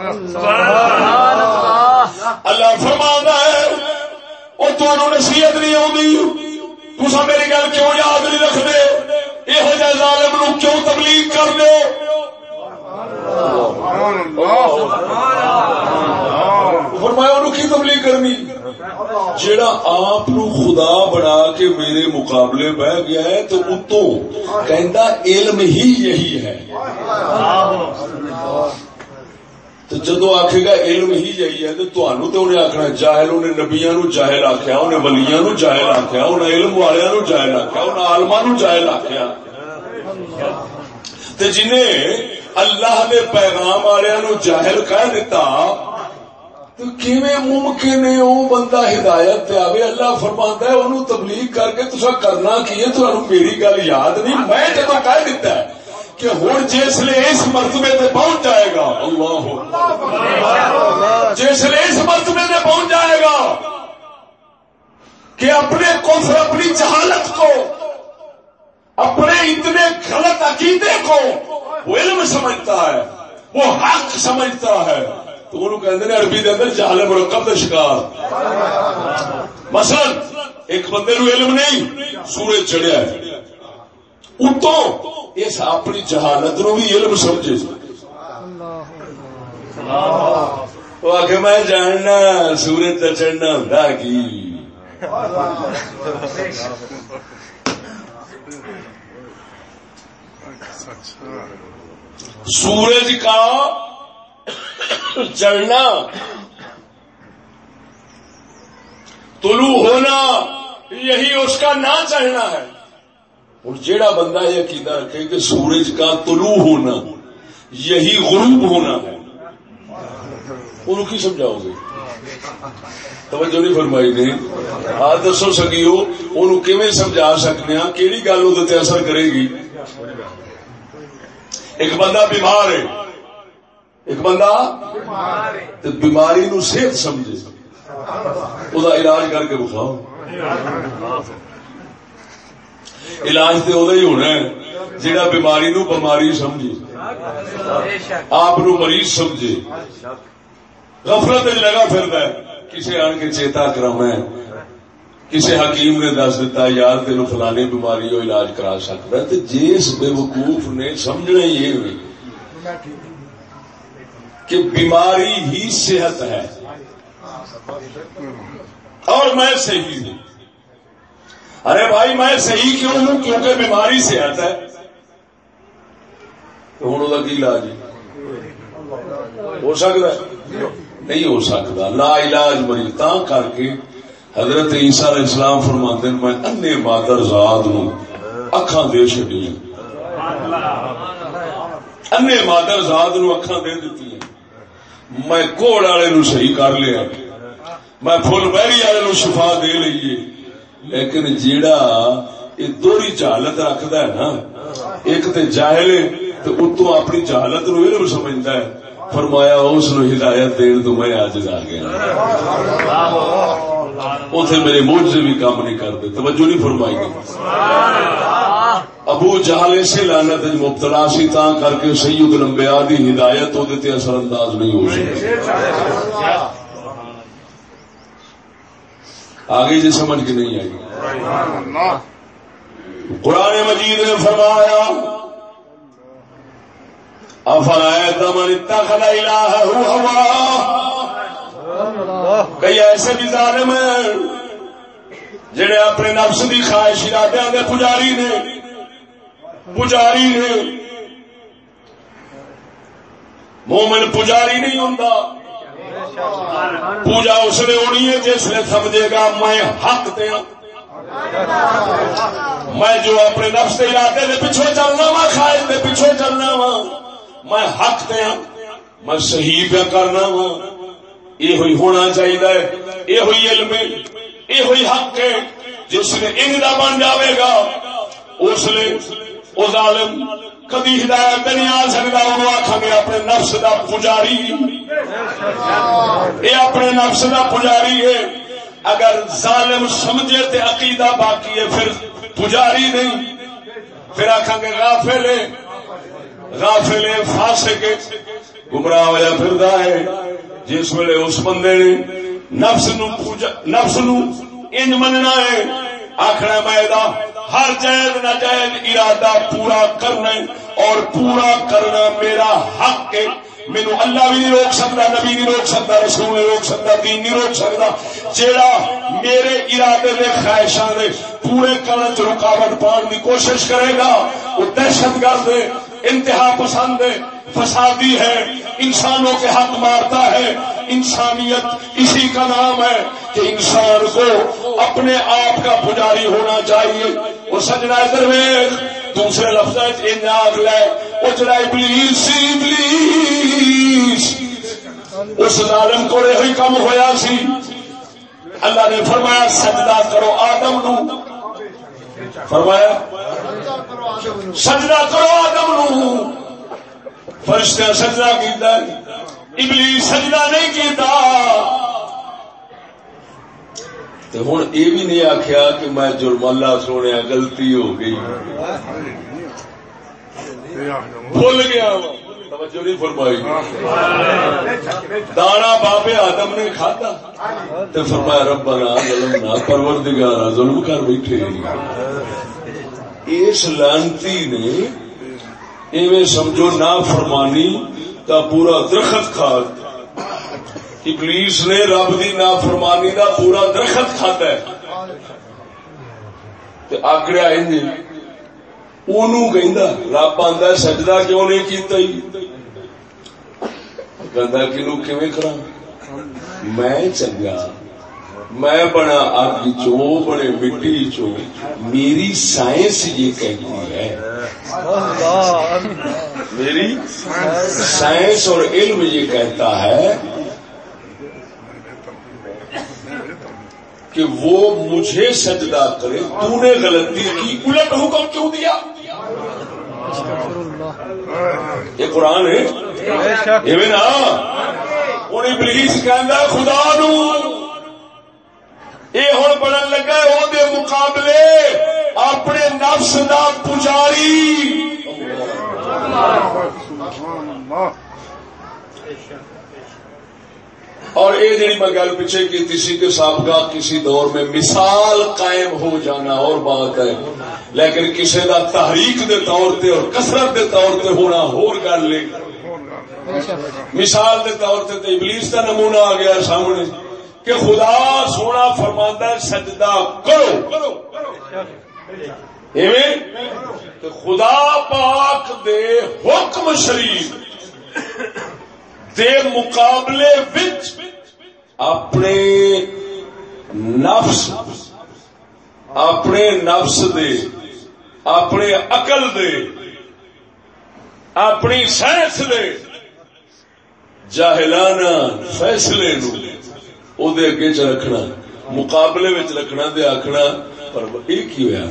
اللہ۔ فرمانا ہے وہ تمہوں نصیحت نہیں آتی تصا میری گل کیوں یاد نہیں رکھتے؟ یہ ظالم نو کیوں تبلیغ کر دو فرمایا کی تبلیغ کرنی؟ جیڑا آپ خدا بنا کے میرے مقابلے بہ گیا ہے تو اتو کہ علم ہی یہی ہے۔ تو جدو آخے گا علم ہی یہی ہے، تو انہیں آخنا جاہل انہیں نبیا نو جاہل آخیا انہیں ولییا نو جاہل آخیا انہیں علم والیا نو جاہل آخیا انہیں آلما نو جاہل آخیا تے جنہیں اللہ دے پیغام والوں جاہل کہہ دیتا تو کیویں ممکن ہے وہ بندہ ہدایت پہ آوے؟ اللہ فرماندا ہے، انہوں تبلیغ کر کے تسا کرنا کی ہے؟ تو میری گل یاد نہیں، میں جدو کہہ دیتا ہے کہ ہوں جس لیے اس مرتبے تے پہنچ جائے گا۔ اللہ جس لیے اس مرتبے تے پہنچ جائے گا کہ اپنے کفر، اپنی جہالت کو، اپنے اتنے غلط عقیدے کو وہ علم سمجھتا ہے، وہ حق سمجھتا ہے۔ تو انہوں کہتے ہیں عربی دے اندر جہل مرکب کا شکار۔ مثلا، ایک بندے نو علم نہیں، سورج چڑھیا ہے۔ اتوں اس اپنی جہالت نو بھی علم سمجھے۔ وہ آخ میں جاننا، سورج کا چڑھنا ہوں کی؟ سورج کا چڑھنا، طلوع ہونا، یہی اس کا نہ چڑھنا ہے۔ اور جیڑا بندہ یہ عقیدہ رکھے کہ سورج کا طلوع ہونا، یہی غروب ہونا ہے، انہوں کی سمجھاؤ گے توجہ نہیں فرمائی نے۔ آ دسو سکیو، انہوں کیویں سمجھا سکنے ہاں کیڑی گل وہ اثر کرے گی؟ ایک بندہ بیمار ہے۔ ایک بندہ بیماری نو صحت سمجھے۔ وہ علاج کر کے بخاؤ علاج تو ادا ہی ہونا ہے جہاں بیماری نو بیماری سمجھے آپ مریض سمجھے غفلت لگا پھر کسی آن کے چیتا کرم ہے کسی حکیم نے دس دتا یار تین فلانی بیماری ہو علاج کرا سکتا ہے جس بے وقوف نے سمجھنا یہ ہوئی کہ بیماری ہی صحت ہے اور میں صحیح ہوں ارے بھائی، میں صحیح کیوں ہوں؟ کیونکہ بیماری صحت ہے۔ تو ہوں وہ علاج؟ ہو سکتا ہے؟ نہیں ہو سکتا۔ لا علاج مریض تا کر کے حضرت عیسیٰ علیہ السلام فرماتے میں انے مادر زاد نو اکھاں دے چھڈی انے مادر زاد نو اکھاں دے دتی ہیں۔ میں کوڑ والے نو صحیح کر لیا۔ میں فل بہری والے نو شفا دے لئیے۔ لیکن جیڑا یہ دوری جہالت رکھدا ہے نا ایک تے جاہل ہے تے اتوں اپنی جہالت نو علم سمجھدا ہے۔ فرمایا اس نو ہدایت دین تو میں آج جا گیا اتنے میرے موج سے بھی کام نہیں کرتے توجہ نہیں فرمائی۔ گئی ابو جہل اسے لانت مبتلا سی تا کر کے سید لمبیا دی ہدایت اثر انداز نہیں ہو سکتی آگے جی سمجھ کے نہیں آئی۔ قرآن مجید نے فرمایا، افرائے من اتخذ الہ ہوا۔ کئی ایسے بھی ظالم ہیں جڑے اپنے نفس کی خواہش ارادے کے پجاری نے پجاری نے۔ مومن پجاری نہیں ہوں پوجا اس نے ہونی ہے جس نے سمجھے گا، میں حق دیا میں جو اپنے نفس کے ارادے کے پیچھے چلنا وا خواہش کے پیچھے چلنا وا، میں حق دیا میں صحیح پہ کرنا وا۔ یہ ہوئی ہونا چاہیے یہ ہوئی علم یہ ہوئی حق ہے۔ جس نے ان بن جاوے گا، اس نے وہ ظالم، کدی ہدایت نہیں آ سکتا وہ آخ گے اپنے نفس کا پجاری۔ یہ اپنے نفس کا پجاری ہے۔ اگر ظالم سمجھے تے عقیدہ باقی ہے، پھر پجاری نہیں۔ پھر آخان گے غافل ہے۔ غافل ہے، فاسق ہے۔ گمراہ ہوا پھر ہے۔ جس ویلے اس بندے نے نفس نو پوجا، نفس نو انج مننا ہے آخر میں ہر جائز نہ ارادہ پورا کرنا اور پورا کرنا میرا حق ہے۔ مینو اللہ بھی نہیں روک سکتا، نبی نہیں روک سکتا، رسول نہیں روک سکتا، دین نہیں روک سکتا۔ جیڑا میرے ارادے دے خواہشاں دے پورے کرنے چ رکاوٹ پان کی کوشش کرے گا، وہ دہشت گرد انتہا پسند فسادی ہے، انسانوں کے حق مارتا ہے۔ انسانیت اسی کا نام ہے کہ انسان کو اپنے آپ کا پجاری ہونا چاہیے۔ وہ سجنا ادھر دوسرے لفظ جی، لے۔ وہ جڑا ابلیس ابلیس۔ اس ظالم کو یہ کم ہویا سی۔ اللہ نے فرمایا، سجدہ کرو آدم نو۔ فرمایا، سجدہ کرو آدم نو۔ فرشتہ سجدہ کیتا ابلیس سجدہ نہیں کیتا۔ ہوں یہ بھی نہیں آخیا کہ میں جرمالہ سونے غلطی ہو گئی۔ بھول گیا توجہ نہیں فرمائی۔ دانا بابے آدم نے کھاتا۔ تو فرمایا ربنا ظلم نہ پروردگارا ظلم کر بیٹھے۔ اس لانتی نے ایویں سمجھو نہ فرمانی کا پورا درخت کھا ابلیس نے رب دی نافرمانی دا پورا درخت کھاتا ہے۔ آکڑیا رب آدھا سجدہ کیوں نہیں کیتا ہی؟ کہندا کنو کیویں کرا میں چنگا۔ میں بنا اگ چو بڑے مٹی چو میری سائنس یہ کہتی ہے۔ میری سائنس اور علم یہ کہتا ہے کہ وہ مجھے سجدہ کرے۔ تو نے غلطی کی الٹ حکم کیوں دیا؟ یہ قرآن ہے۔ نا۔ ابلیس کہ خدا نو یہ ہوں بڑھن لگا وہ مقابلے اپنے نفس دا پجاری۔ اور یہ جی میں گل پیچھے کی کسی کے سابقہ کسی دور میں مثال قائم ہو جانا اور بات ہے، لیکن کسی کا تحریک دے طور تے اور کثرت دے طور تے ہونا ہور گل لے مثال دے طور تے تے ابلیس کا نمونہ آ گیا سامنے۔ کہ خدا سونا فرماندہ سجدہ کرو۔ خدا پاک دے حکم شریف، دے مقابلے وچ اپنے نفس اپنے نفس دے، اپنے عقل دے، اپنی سائنس دے جاہلانہ فیصلے نو دے اگے چ رکھنا مقابلے وچ رکھنا دے آخنا پر یہ کی ہوا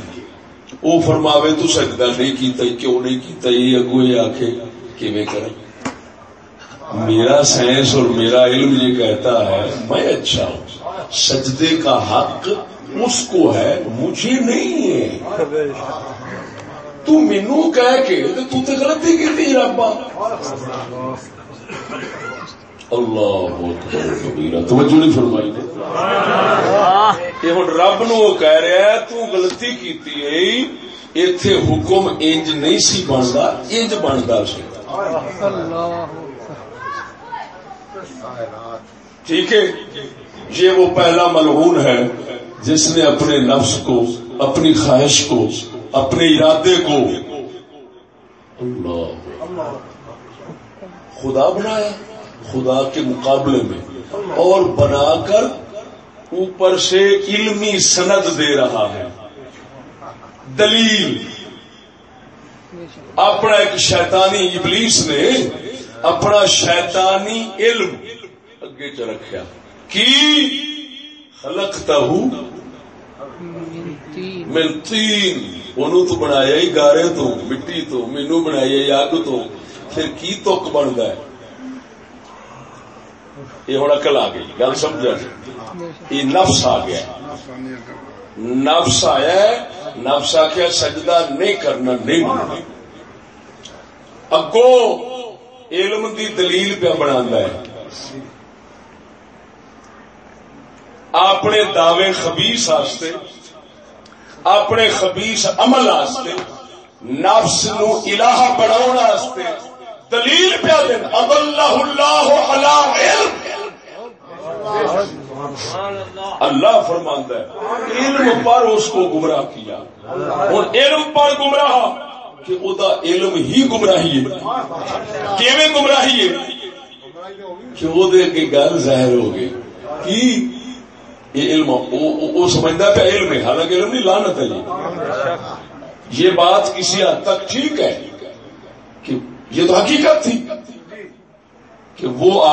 وہ فرماوے تو سجدہ نہیں کیتا کیوں نہیں کیتا یہ اگو یہ آخے کیویں کریں میرا سائنس اور میرا علم یہ کہتا ہے میں اچھا ہوں سجدے کا حق اس کو ہے مجھے نہیں ہے تو مینو کہہ کے تو تے غلطی کی تھی ربا اللہ توجہ نہیں فرمائی نے۔ یہ ہوں رب نو کہہ رہا ہے تو غلطی کیتی ہے۔ ایتھے حکم انج نہیں سی بنتا انج بنتا سی اللہ ٹھیک ہے؟ یہ وہ پہلا ملعون ہے جس نے اپنے نفس کو اپنی خواہش کو اپنے ارادے کو خدا بنایا۔ خدا کے مقابلے میں اور بنا کر اوپر سے علمی سند دے رہا ہے۔ دلیل۔ اپنا ایک شیطانی ابلیس نے اپنا شیطانی علم اگے چ رکھا۔ کی؟ خلقتا ہوں من تین۔ انہوں تو بنایا ہی گارے تو، مٹی تو مینو بنایا اگ تو۔ پھر کی تک بنتا ہے؟ یہ ہوں اکل آ گئی، گل سمجھا؟ یہ نفس آ گیا۔ نفس آیا نفس آخیا سجدہ نہیں کرنا، نہیں بننا اگو علم دی دلیل پہ بنا ہے۔ اپنے دعوے خبیس آستے، اپنے خبیس عمل آستے، نفس نو الہ بناؤ آستے، دلیل پیا دین۔ اب اللہ اللہ علی علم۔ اللہ فرماندہ ہے، علم پر اس کو گمراہ کیا۔ اور علم پر گمراہ، کہ او دا علم ہی گمراہی ہے۔ کیویں گمراہی ہے؟ کہ وہ دے کے گل ظاہر ہو گئی کہ یہ علم وہ سمجھتا پہ علم ہے، حالانکہ علم نہیں لانت ہے یہ۔ یہ بات کسی حد تک ٹھیک ہے کہ یہ تو حقیقت تھی کہ وہ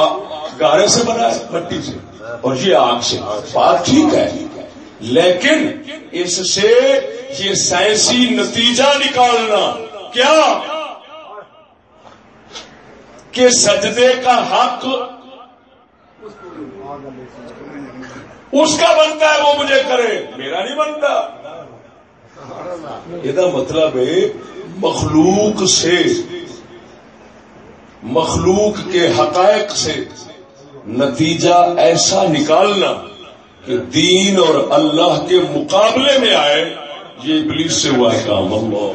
گارے سے بنا ہے، مٹی سے۔ اور یہ آگ سے بات ٹھیک ہے۔ لیکن اس سے یہ سائنسی نتیجہ نکالنا کیا؟ کہ سجدے کا حق اس کا بنتا ہے، وہ مجھے کرے۔ میرا نہیں بنتا۔ یہ مطلب ہے، مخلوق سے، مخلوق کے حقائق سے۔ نتیجہ ایسا نکالنا کہ دین اور اللہ کے مقابلے میں آئے یہ ابلیس سے ہوا ہے کام اللہ۔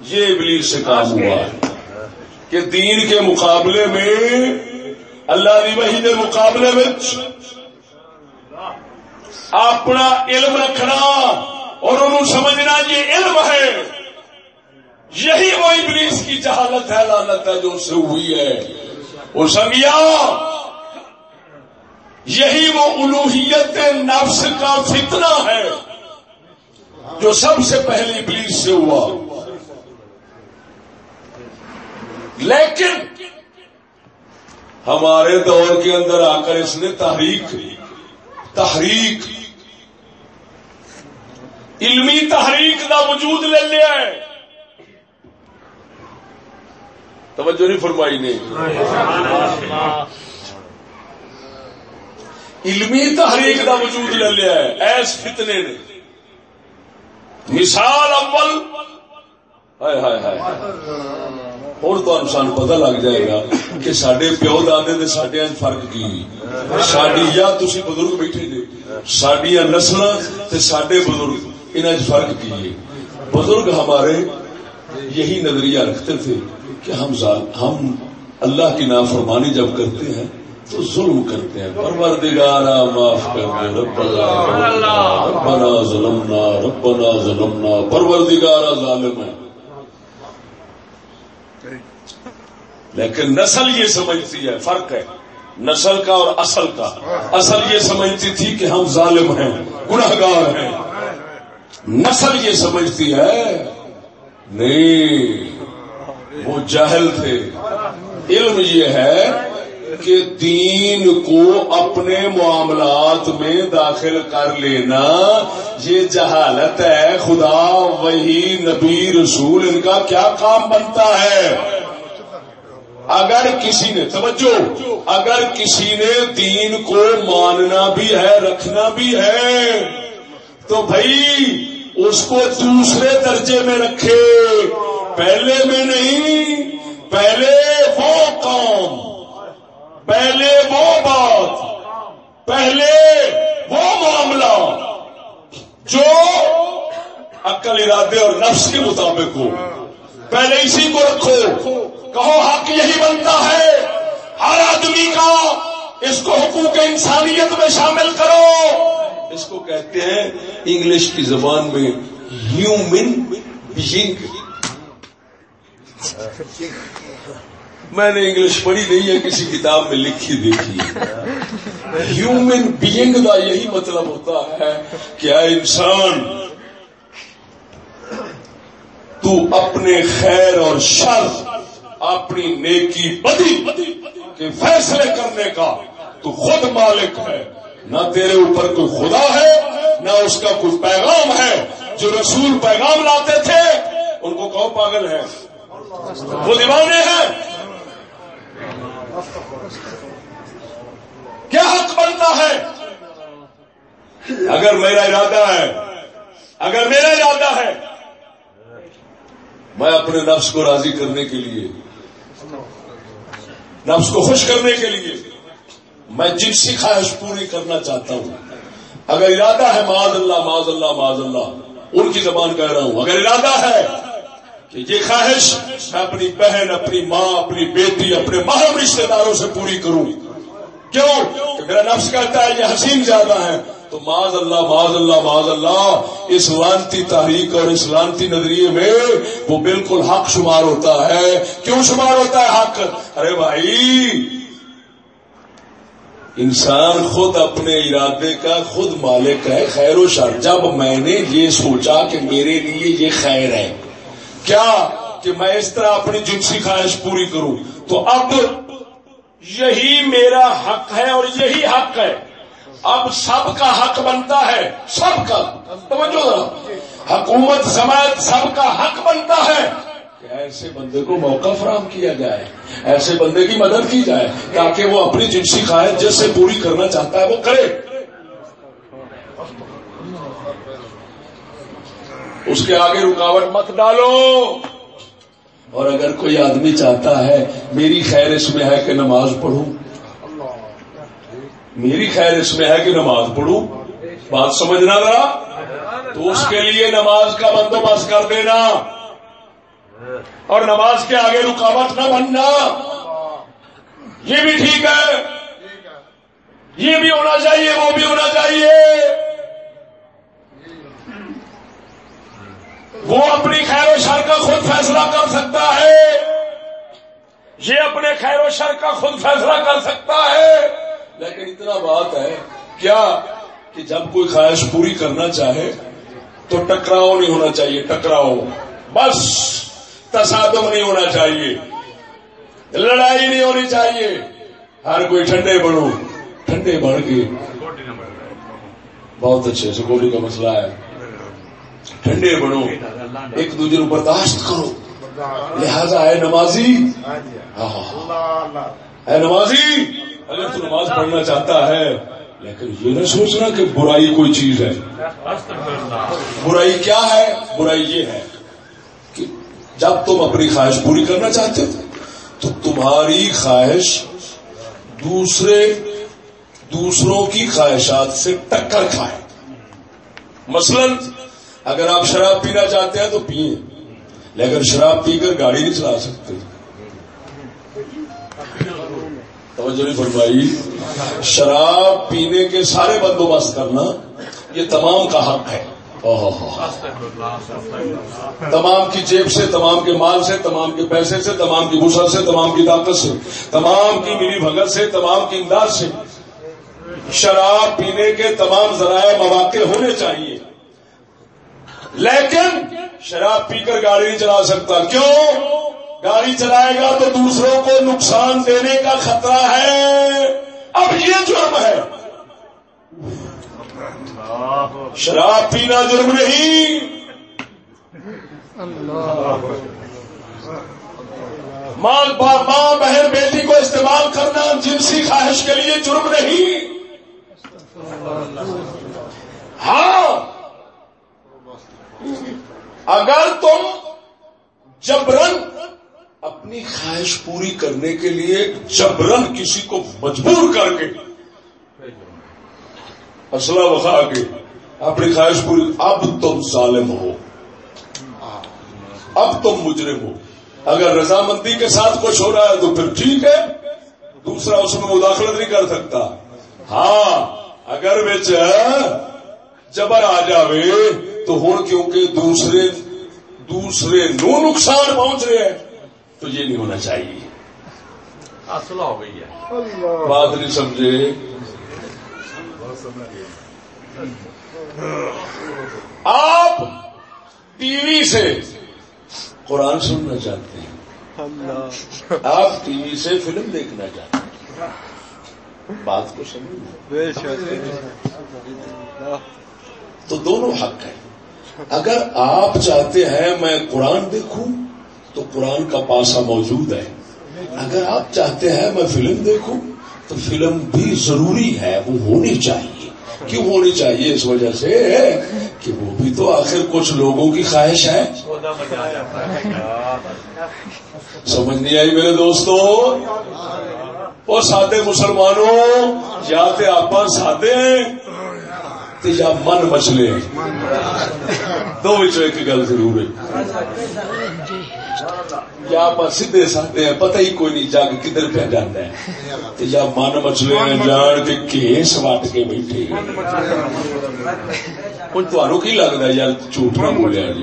یہ ابلیس سے کام ہوا ہے کہ دین کے مقابلے میں اللہ دی وحی کے مقابلے میں اپنا علم رکھنا اور انہوں سمجھنا یہ علم ہے۔ یہی وہ ابلیس کی جہالت ہے لالت ہے جو اس سے ہوئی ہے۔ وہ سنگیا یہی وہ الوحیت نفس کا فتنہ ہے جو سب سے پہلے ابلیس سے ہوا۔ لیکن ہمارے دور کے اندر آ کر اس نے تحریک تحریک، علمی تحریک کا وجود لے لیا ہے۔ توجہ نہیں فرمائی نے علمی تحریک کا وجود لے لیا ہے، ایس فتنے نے۔ مثال اول۔ ہائے ہائے ہائے۔ ہوں تو سان پتا لگ جائے گا کہ سڈے پیو دے سڈیا فرق کی۔ ساری یا تھی بزرگ بیٹھے جی سڈیا نسل سڈے بزرگ ان فرق کی ہے۔ بزرگ ہمارے یہی نظریہ رکھتے تھے۔ کہ ہم ہم اللہ کی نافرمانی جب کرتے ہیں تو ظلم کرتے ہیں۔ پروردگارا معاف کر دے ربنا ظلمنا ربنا ظلمنا۔ پروردگارا ظالم ہے لیکن نسل یہ سمجھتی ہے فرق ہے۔ نسل کا اور اصل کا۔ اصل یہ سمجھتی تھی کہ ہم ظالم ہیں گناہگار ہیں۔ نسل یہ سمجھتی ہے نہیں۔ وہ جہل تھے۔ علم یہ ہے کہ دین کو اپنے معاملات میں داخل کر لینا یہ جہالت ہے۔ خدا وہی نبی رسول، ان کا کیا کام بنتا ہے؟ اگر کسی نے، توجہ، اگر کسی نے دین کو ماننا بھی ہے، رکھنا بھی ہے، تو بھائی اس کو دوسرے درجے میں رکھے۔ پہلے میں نہیں، پہلے وہ کام پہلے وہ بات، پہلے وہ معاملہ جو عقل، ارادے اور نفس کے مطابق ہو۔ پہلے اسی کو رکھو۔ کہو، حق یہی بنتا ہے۔ ہر آدمی کا اس کو حقوق انسانیت میں شامل کرو۔ اس کو کہتے ہیں انگلش کی زبان میں ہیومن بینگ میں نے انگلش پڑھی نہیں ہے، کسی کتاب میں لکھی، دیکھی ہیومن بینگ کا یہی مطلب ہوتا ہے کیا انسان، تو اپنے خیر اور شر، اپنی نیکی بدی کے فیصلے کرنے کا تو خود مالک ہے۔ نہ تیرے اوپر کوئی خدا ہے، نہ اس کا کوئی پیغام ہے۔ جو رسول پیغام لاتے تھے، ان کو کہو پاگل ہے۔ وہ دیوانے ہیں کیا حق بنتا ہے؟ اگر میرا ارادہ ہے، اگر میرا ارادہ ہے، میں اپنے نفس کو راضی کرنے کے لیے، نفس کو خوش کرنے کے لیے، میں جنسی خواہش پوری کرنا چاہتا ہوں۔ اگر ارادہ ہے، معاذ اللہ معاذ اللہ معاذ اللہ، ان کی زبان کہہ رہا ہوں۔ اگر ارادہ ہے کہ یہ خواہش میں اپنی بہن، اپنی ماں، اپنی بیٹی، اپنے محرم رشتے داروں سے پوری کروں۔ کیوں؟ کہ میرا نفس کہتا ہے یہ حسین زیادہ ہے تو معاذ اللہ معاذ اللہ معاذ اللہ، اس لانتی تحریک اور اس لانتی نظریے میں وہ بالکل حق شمار ہوتا ہے۔ کیوں شمار ہوتا ہے حق؟ ارے بھائی، انسان خود اپنے ارادے کا خود مالک ہے، خیر و شر۔ جب میں نے یہ سوچا کہ میرے لیے یہ خیر ہے کیا کہ میں اس طرح اپنی جنسی خواہش پوری کروں؟ تو اب یہی میرا حق ہے اور یہی حق ہے۔ اب سب کا حق بنتا ہے، سب کا۔ توجہ حکومت، سماج، سب کا حق بنتا ہے۔ کہ ایسے بندے کو موقع فراہم کیا جائے، ایسے بندے کی مدد کی جائے، تاکہ وہ اپنی جنسی خواہش جس سے پوری کرنا چاہتا ہے وہ کرے۔ اس کے آگے رکاوٹ مت ڈالو۔ اور اگر کوئی آدمی چاہتا ہے، میری خیر اس میں ہے کہ نماز پڑھوں۔ میری خیر اس میں ہے کہ نماز پڑھوں۔ بات سمجھنا ذرا۔ تو اس کے لیے نماز کا بندوبست کر دینا۔ اور نماز کے آگے رکاوٹ نہ بننا۔ یہ بھی ٹھیک ہے۔ یہ بھی ہونا چاہیے، وہ بھی ہونا چاہیے۔ وہ اپنی خیر و شر کا خود فیصلہ کر سکتا ہے۔ یہ اپنے خیر و شر کا خود فیصلہ کر سکتا ہے۔ لیکن اتنا بات ہے کیا کہ جب کوئی خواہش پوری کرنا چاہے تو ٹکراؤ نہیں ہونا چاہیے ٹکراؤ۔ بس تصادم نہیں ہونا چاہیے۔ لڑائی نہیں ہونی چاہیے۔ ہر کوئی ٹھنڈے بڑھو ٹھنڈے بڑھ کے۔ بہت اچھے سکولی کا مسئلہ ہے۔ ٹھنڈے بڑھو ایک دوسرے کو برداشت کرو۔ لہذا ہے نمازی ہاں، ہاں، ہاں۔ ہے نمازی، اگر تو نماز پڑھنا چاہتا ہے، لیکن یہ نہ سوچنا کہ برائی کوئی چیز ہے۔ برائی کیا ہے؟ برائی یہ ہے کہ جب تم اپنی خواہش پوری کرنا چاہتے ہو، تو تمہاری خواہش دوسرے، دوسروں کی خواہشات سے ٹکر کھائے۔ مثلا اگر آپ شراب پینا چاہتے ہیں تو پیئے لیکن شراب پی کر گاڑی نہیں چلا سکتے۔ توجہ نہیں فرمائی۔ شراب پینے کے سارے بندوبست کرنا یہ تمام کا حق ہے۔ تمام کی جیب سے، تمام کے مال سے، تمام کے پیسے سے، تمام کی وسعت سے، تمام کی طاقت سے، تمام کی ملی بھگت سے، تمام کی امداد سے۔ شراب پینے کے تمام ذرائع مواقع ہونے چاہیے۔ لیکن شراب پی کر گاڑی نہیں چلا سکتا۔ کیوں؟ گاڑی چلائے گا تو دوسروں کو نقصان دینے کا خطرہ ہے۔ اب یہ جرم ہے۔ شراب پینا جرم نہیں۔ ماں ماں بہن بیٹی کو استعمال کرنا جنسی خواہش کے لیے جرم نہیں۔ ہاں۔ اگر تم جبرن اپنی خواہش پوری کرنے کے لیے جبرن کسی کو مجبور کر کے اسلح وقا کے اپنی خواہش پوری، اب تم ظالم ہو۔ اب تم مجرم ہو۔ اگر رضامندی کے ساتھ کچھ ہو رہا ہے تو پھر ٹھیک ہے، دوسرا اس میں مداخلت نہیں کر سکتا۔ ہاں اگر بچ جبر آ جاوے تو ہوں کیونکہ دوسرے دوسرے نو نقصان پہنچ رہے ہیں تو یہ نہیں ہونا چاہیے۔ ہو گئی ہے۔ بات نہیں سمجھے۔ آپ ٹی وی سے قرآن سننا چاہتے ہیں۔ آپ ٹی وی سے فلم دیکھنا چاہتے ہیں۔ بات کو سمجھ تو دونوں حق ہیں۔ اگر آپ چاہتے ہیں میں قرآن دیکھوں، تو قرآن کا پاسا موجود ہے۔ اگر آپ چاہتے ہیں میں فلم دیکھوں، تو فلم بھی ضروری ہے، وہ ہونی چاہیے۔ کیوں ہونی چاہیے؟ اس وجہ سے کہ وہ بھی تو آخر کچھ لوگوں کی خواہش ہے۔ سمجھ نہیں آئی میرے دوستوں وہ سادے مسلمانوں، یا تو آپ سادے ہیں تو یا من مچلے دو ایک گل ضرور ہے۔ یا آپ سیدے سادے ہیں پتہ ہی کوئی نہیں جگ کدھر پہ جانا ہے۔ یا من مچلے ہیں جان کے کیس وٹ کے بیٹھے ہوں تمہوں کی لگتا ہے یار جھوٹ نہ بولیا جی؟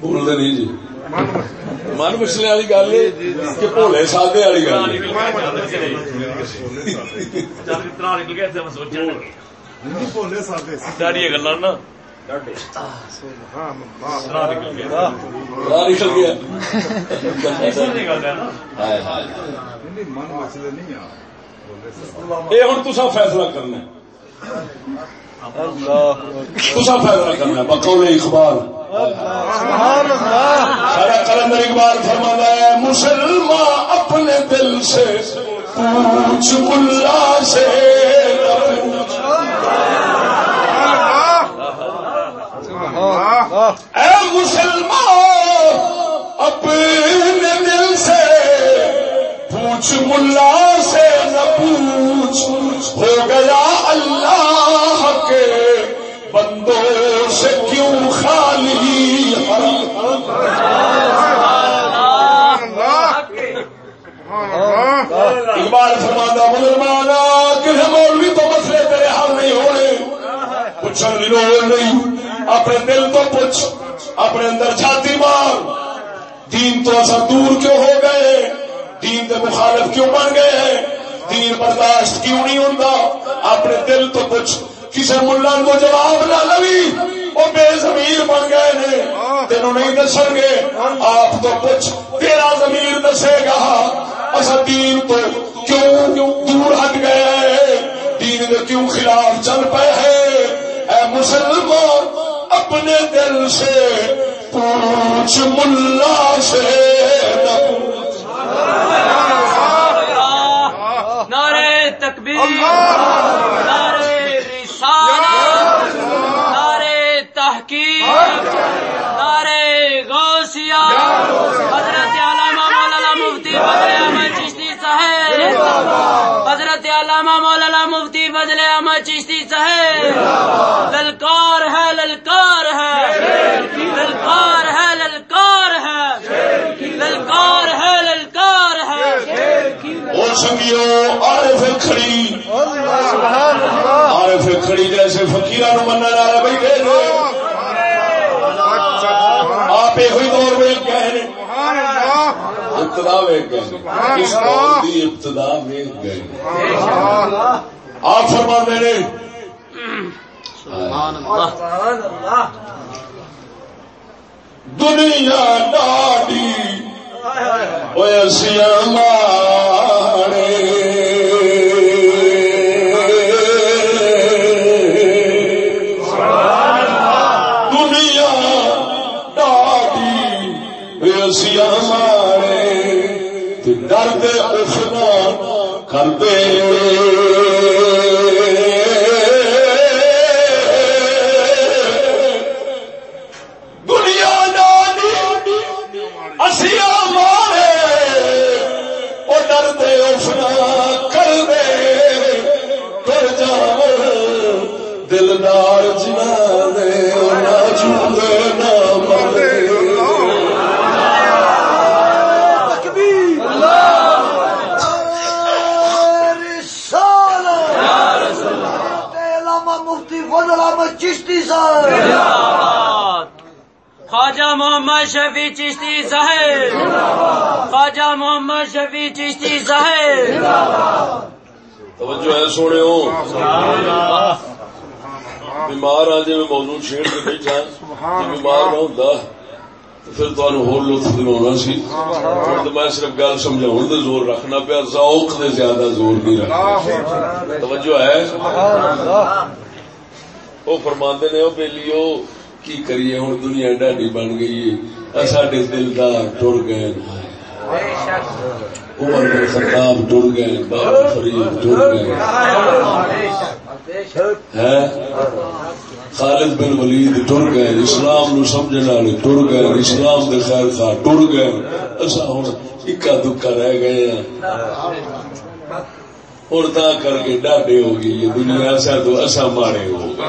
بولتے نہیں جی۔ من مچلے والی گل ہے کہ بھولے سادے والی گل ساری گلا نا یہ ہوں تسا فیصلہ کرنا تسا فیصلہ کرنا بقول اقبال سارا کلندر اقبال فرما ہے مسلمان اپنے دل سے پوچھ ملا سے نہ پوچھ اے مسلمان، اپنے دل سے پوچھ، ملا سے نہ پوچھ، ہو گیا اللہ کے بندوں سے کیوں خالی؟ اقبال فرمانا مسلمان کسی مولوی تو مسئلے تیرے حل نہیں ہونے پوچھنے نہیں۔ اپنے دل تو پوچھ، اپنے اندر چھاتی مار۔ دین تو ایسا دور کیوں ہو گئے؟ دین کے مخالف کیوں بن گئے؟ ہیں دین برداشت کیوں نہیں ہوتا اپنے دل تو پوچھ کسی ملا کو جواب نہ لوی وہ بے زمیر بن گئے نے۔ تینوں نہیں دسن گے۔ آپ تو پوچھ، تیرا زمیر دسے گا؟ اصا دین تو کیوں دور ہٹ گئے؟ دین کے کیوں خلاف چل پے ہیں اے مسلمان اپنے دل سے پوچھ ملا سے تکبیر نعرے رسالت تحقیق نعرے غوثیہ۔ حضرت علامہ مولانا مفتی بدر احمد چشتی صاحب۔ حضرت علامہ مولانا مفتی بدل احمد چشتی صاحب۔ للکار ہے للکار ہے للکار ہے للکار ہے للکار ہے للکار ہے اور سنگیو پھر کھڑی۔ پھر کھڑی جیسے فقیران گئے تھے آپ ہوئی دور میں گئے نے۔ ابتدا ویک گئے اس ابتدا ویک گئے آپ فرما دے دنیا ڈاڈی۔ ویسیا خواجہ محمد شفیع چشتی صاحب خواجہ محمد شفیع چشتی صاحب توجہ ہے سونے ہو بیمار آ جی میں موضوع چھیڑ کے بیٹھا جی بیمار نہ ہوتا تو پھر تمہیں ہو لطف دلانا سی۔ ہوں تو میں صرف گل سمجھاؤ دے زور رکھنا پیا ذوق دے زیادہ زور نہیں رکھنا۔ توجہ ہے؟ وہ فرماندے نے وہ بیلیو، کی کریے ہوں دنیا ڈاڈی بن گئی ہے۔ ساڈے دلدار ٹر گئے عمر بن خطاب ٹر گئے بابا فرید ٹر گئے خالد بن ولید ٹر گئے اسلام نو سمجھنے والے ٹر گئے اسلام دے خیر خواہ ٹر گئے اصا ہوں اکا دکا رہ گئے ہیں۔ اور تا کر کے ڈاڈے ہو گئی یہ دنیا ایسا تو اصا مارے ہو گئے۔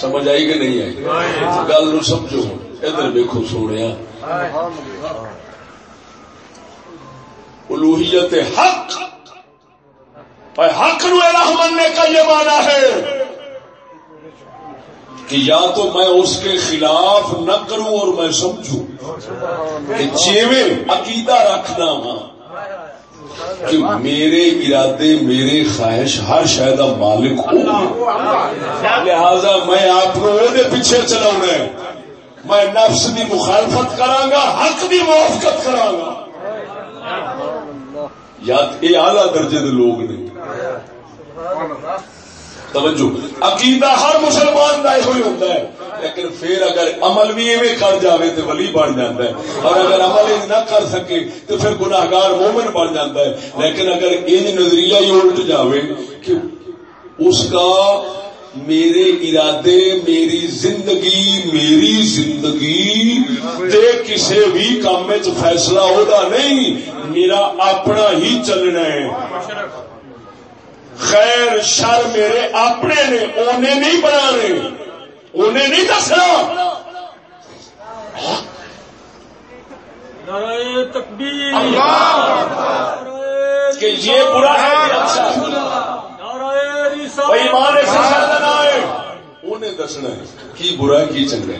سمجھ آئی کہ نہیں آئی؟ گل نو سمجھو۔ ادھر دیکھو سونے الوحیت حق۔ حق نو الہ مننے کا یہ مانا ہے کہ یا تو میں اس کے خلاف نہ کروں اور میں سمجھوں کہ جیوے عقیدہ رکھنا ہاں کہ میرے ارادے میرے خواہش ہر شاید مالک ہو لہذا میں آپ کو وہ پیچھے چلاؤنا ہے میں نفس کی مخالفت کرا حق کی موافقت کرا یا یہ آلہ درجے کے لوگ نے۔ توجہ۔ عقیدہ ہر مسلمان کا یہ ہوتا ہے۔ لیکن پھر اگر عمل بھی ایویں کر جاوے تو ولی بن جاتا ہے، اور اگر عمل نہ کر سکے تو پھر گناہگار مومن بن جاتا ہے۔ لیکن اگر یہ نظریہ ہی الٹ جاوے کہ اس کا میرے ارادے، میری زندگی میری زندگی دے کسی بھی کام فیصلہ ہوتا نہیں، میرا اپنا ہی چلنا ہے۔ خیر، شر میرے اپنے نے انہیں نہیں بنا انہیں نہیں دسنا۔ کہ یہ برا ہے اچھا۔ انہیں دسنا ہے کی برا کی چنگا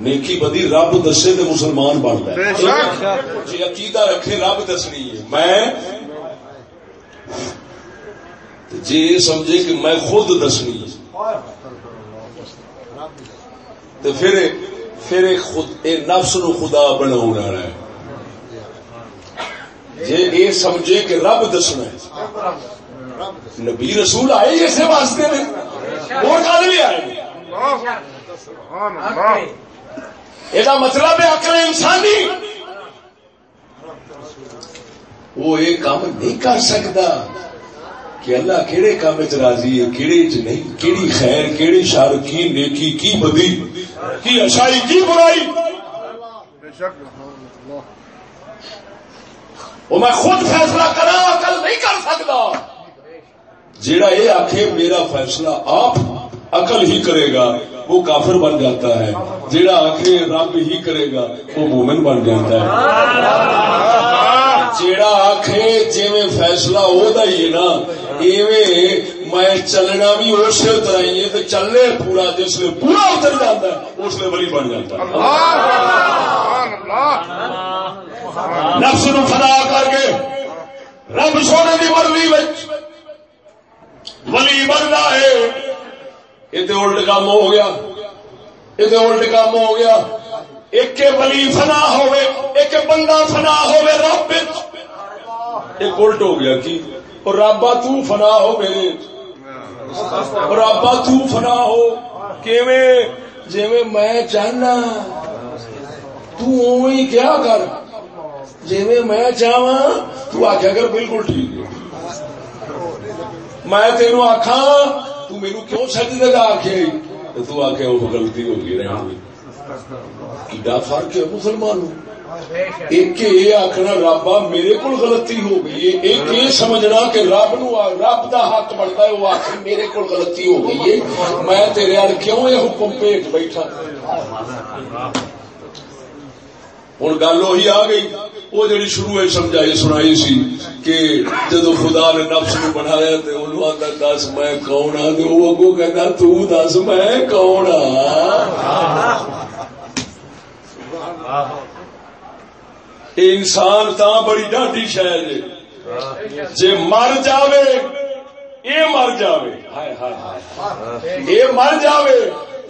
نیکی بدی رب دسے تو مسلمان بنتا ہے۔ جی عقیدہ رکھے رب دسنی ہے۔ میں جی یہ سمجھے کہ میں خود دسنی تو پھر پھر خود اے نفس نو خدا بنا رہا ہے۔ جی یہ سمجھے کہ رب دسنا ہے۔ نبی رسول آئے اسے واسطے میں۔ اور گل بھی آئے۔ یہ مطلب ہے اکل انسانی۔ وہ یہ کام نہیں کر سکتا۔ کہ اللہ کہڑے کام چ راضی ہے کہڑے چ نہیں کہڑی خیر کہڑی شر کی نیکی کی بدی کی اچھائی کی برائی۔ وہ میں خود فیصلہ کرا کل نہیں کر سکتا۔ جیڑا یہ آخ میرا فیصلہ آپ عقل ہی کرے گا وہ کافر بن جاتا ہے۔ جیڑا آخ رب ہی کرے گا وہ مومن بن جاتا ہے۔ جیڑا آخ جی فیصلہ ہوتا ہی نا میں چلنا بھی اسی طرح ہی ہے چلنے پورا جس نے پورا اتر جاتا ہے اس لیے بلی بن جاتا ہے۔ نفس نو فدا کر کے رب سونے کی مرضی ولی بننا ہے۔ یہ تو الٹ کام ہو گیا۔ یہ تو الٹ کام ہو گیا۔ ایک ولی فنا ہوئے ایک بندہ فنا ہوئے رب ایک الٹ ہو گیا کی؟ اور رابا تو فنا ہو میرے رابا تو فنا ہو۔ جی میں چاہنا تو کیا کر؟ جی میں چاہا تو آخیا کر بالکل ٹھیک میں تینوں آخا تو میرے کیوں سجدے کا آخیا تو آخیا وہ غلطی ہو گئی رہی ایڈا فرق ہے مسلمان ایک یہ آخنا رابا میرے کو غلطی ہو گئی ہے ایک یہ سمجھنا کہ رب نو رب دا حق بنتا ہے وہ آخر میرے کو غلطی ہو گئی ہے میں تیرے ال کیوں یہ حکم پیٹ بیٹھا ہوں گل وہی آ گئی وہ جڑی شروع سمجھائی سنائی سی کہ جدو خدا نے نفس نو بنایا تو انہوں آتا دس میں کون ہاں وہ اگو کہنا تو دس میں کون ہاں انسان تا بڑی ڈاڈی شاید جی مر جاوے یہ مر جاوے۔ یہ مر جاوے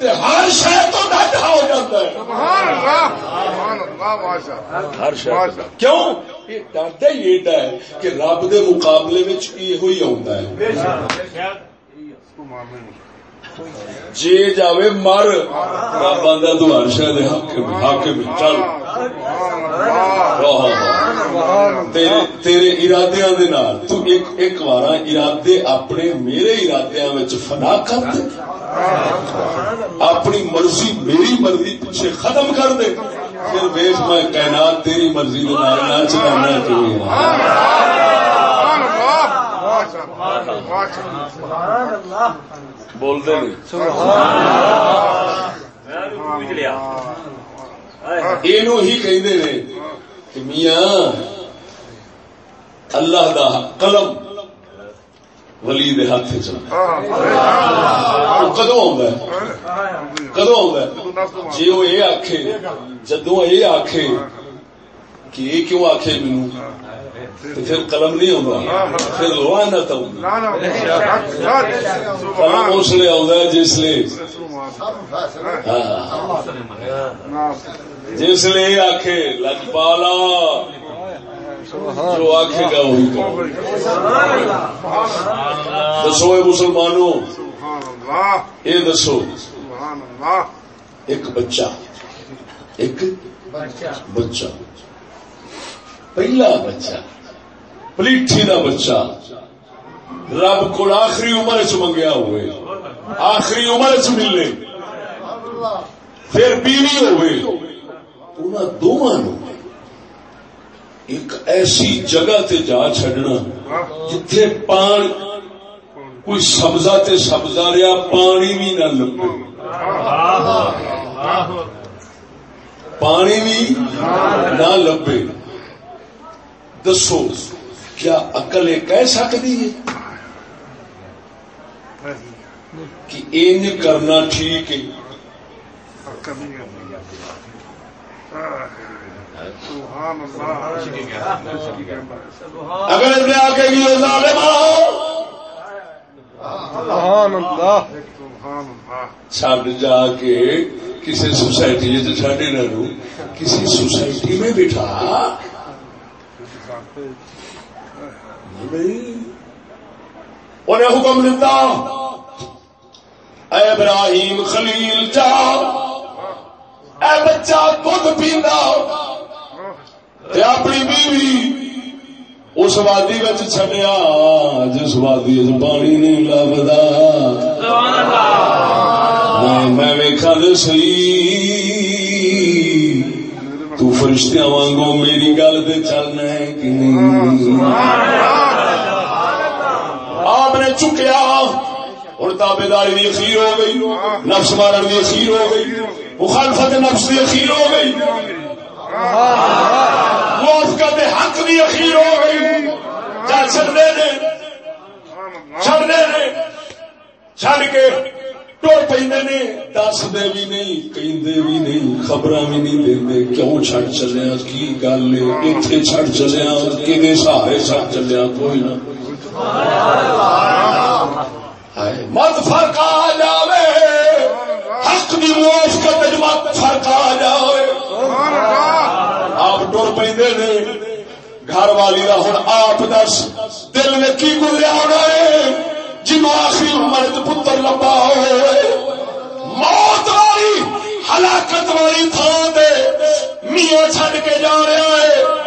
ہر شہر تو ڈاڈا ہو جاتا ہے۔ ہر شہر کیوں؟ یہ ڈاڈا ہی ایڈا ہے کہ رب دے مقابلے میں یہ آتا ہے۔ جی جاوے مر بابا تو ہر شاید حاکم چل تیرے ارادے تو ایک ایک بار ارادے اپنے میرے ارادے فنا کر دے اپنی مرضی میری مرضی پیچھے ختم کر دے پھر ویس میں کائنات تیری مرضی نہ چلانا چاہیے بولتے یہ میاں، اللہ دا قلم ولی دے ہاتھ کدو کدو جی وہ یہ آخ جدو یہ آخ کہ یہ کیوں آخے مینو تو پھر قلم نہیں ہوگا پھر لعنت ہوگی قلم اس لیے آتا ہے جس لیے۔ ہاں۔ جس لیے آخے لجپالا جو آخے گا وہی کرو دسو اے مسلمانوں۔ یہ دسو۔ ایک بچہ۔ ایک بچہ۔ پہلا بچہ۔ پلیٹھی دا بچہ۔ رب کو آخری عمر چ منگیا ہوئے۔ آخری عمر چ ملے پھر بیوی ہوئے۔ انہاں دونوں نو ایک ایسی جگہ تے جا چڈنا جتھے پان کوئی سبزہ تے سبزہ رہا پانی بھی نہ لبے۔ پانی بھی نہ لبے۔ دسو۔ کیا عقل یہ کہہ سکتی ہے کہ انج کرنا ٹھیک ہے؟ کبھی سبحان اللہ اگر اس نے آ کے گی ظالما سبحان اللہ۔ سبحان اللہ چھڈ جا کے کسی سوسائٹی رو کسی سوسائٹی میں بٹھا۔ انہیں حکم دیتا اے ابراہیم خلیل جا اے بچہ دھد پیندا۔ تے اپنی بیوی اس وادی وچ چھڈیا۔ جس وادی وچ پانی نہیں لبدا۔ میں میں ویکھا دے سی تو فرشتیاں وانگو میری گل تے چلنا ہے کہ نہیں؟ چکیا۔ ہوں تابے داری کی اخیر ہو گئی، نفس مارن کی اخیر ہو گئی، مخالفت نفس کی اخیر ہو گئی۔ موافقت حق کی اخیر ہو گئی۔ چل چڑنے نے چڑنے نے چڑ کے ٹر پہ دس دے بھی نہیں، کہندے بھی نہیں خبر بھی نہیں دے کیوں چڑ چلیا کی گل ہے؟ اتنے چڑ چلیا کہ سہارے چڑ چلیا کوئی نہ۔ مت فرق آ جاوے، حق کی موافقت مت فرق آ جاوے۔ آپ ٹر پہ گھر والی کا ہوں آپ دس، دل میں کی گزریا ہونا ہے جنو آخری عمر پتر لمبا ہوئے، موت والی، ہلاکت والی تھان دے میاں چھڈ کے جا رہا ہے۔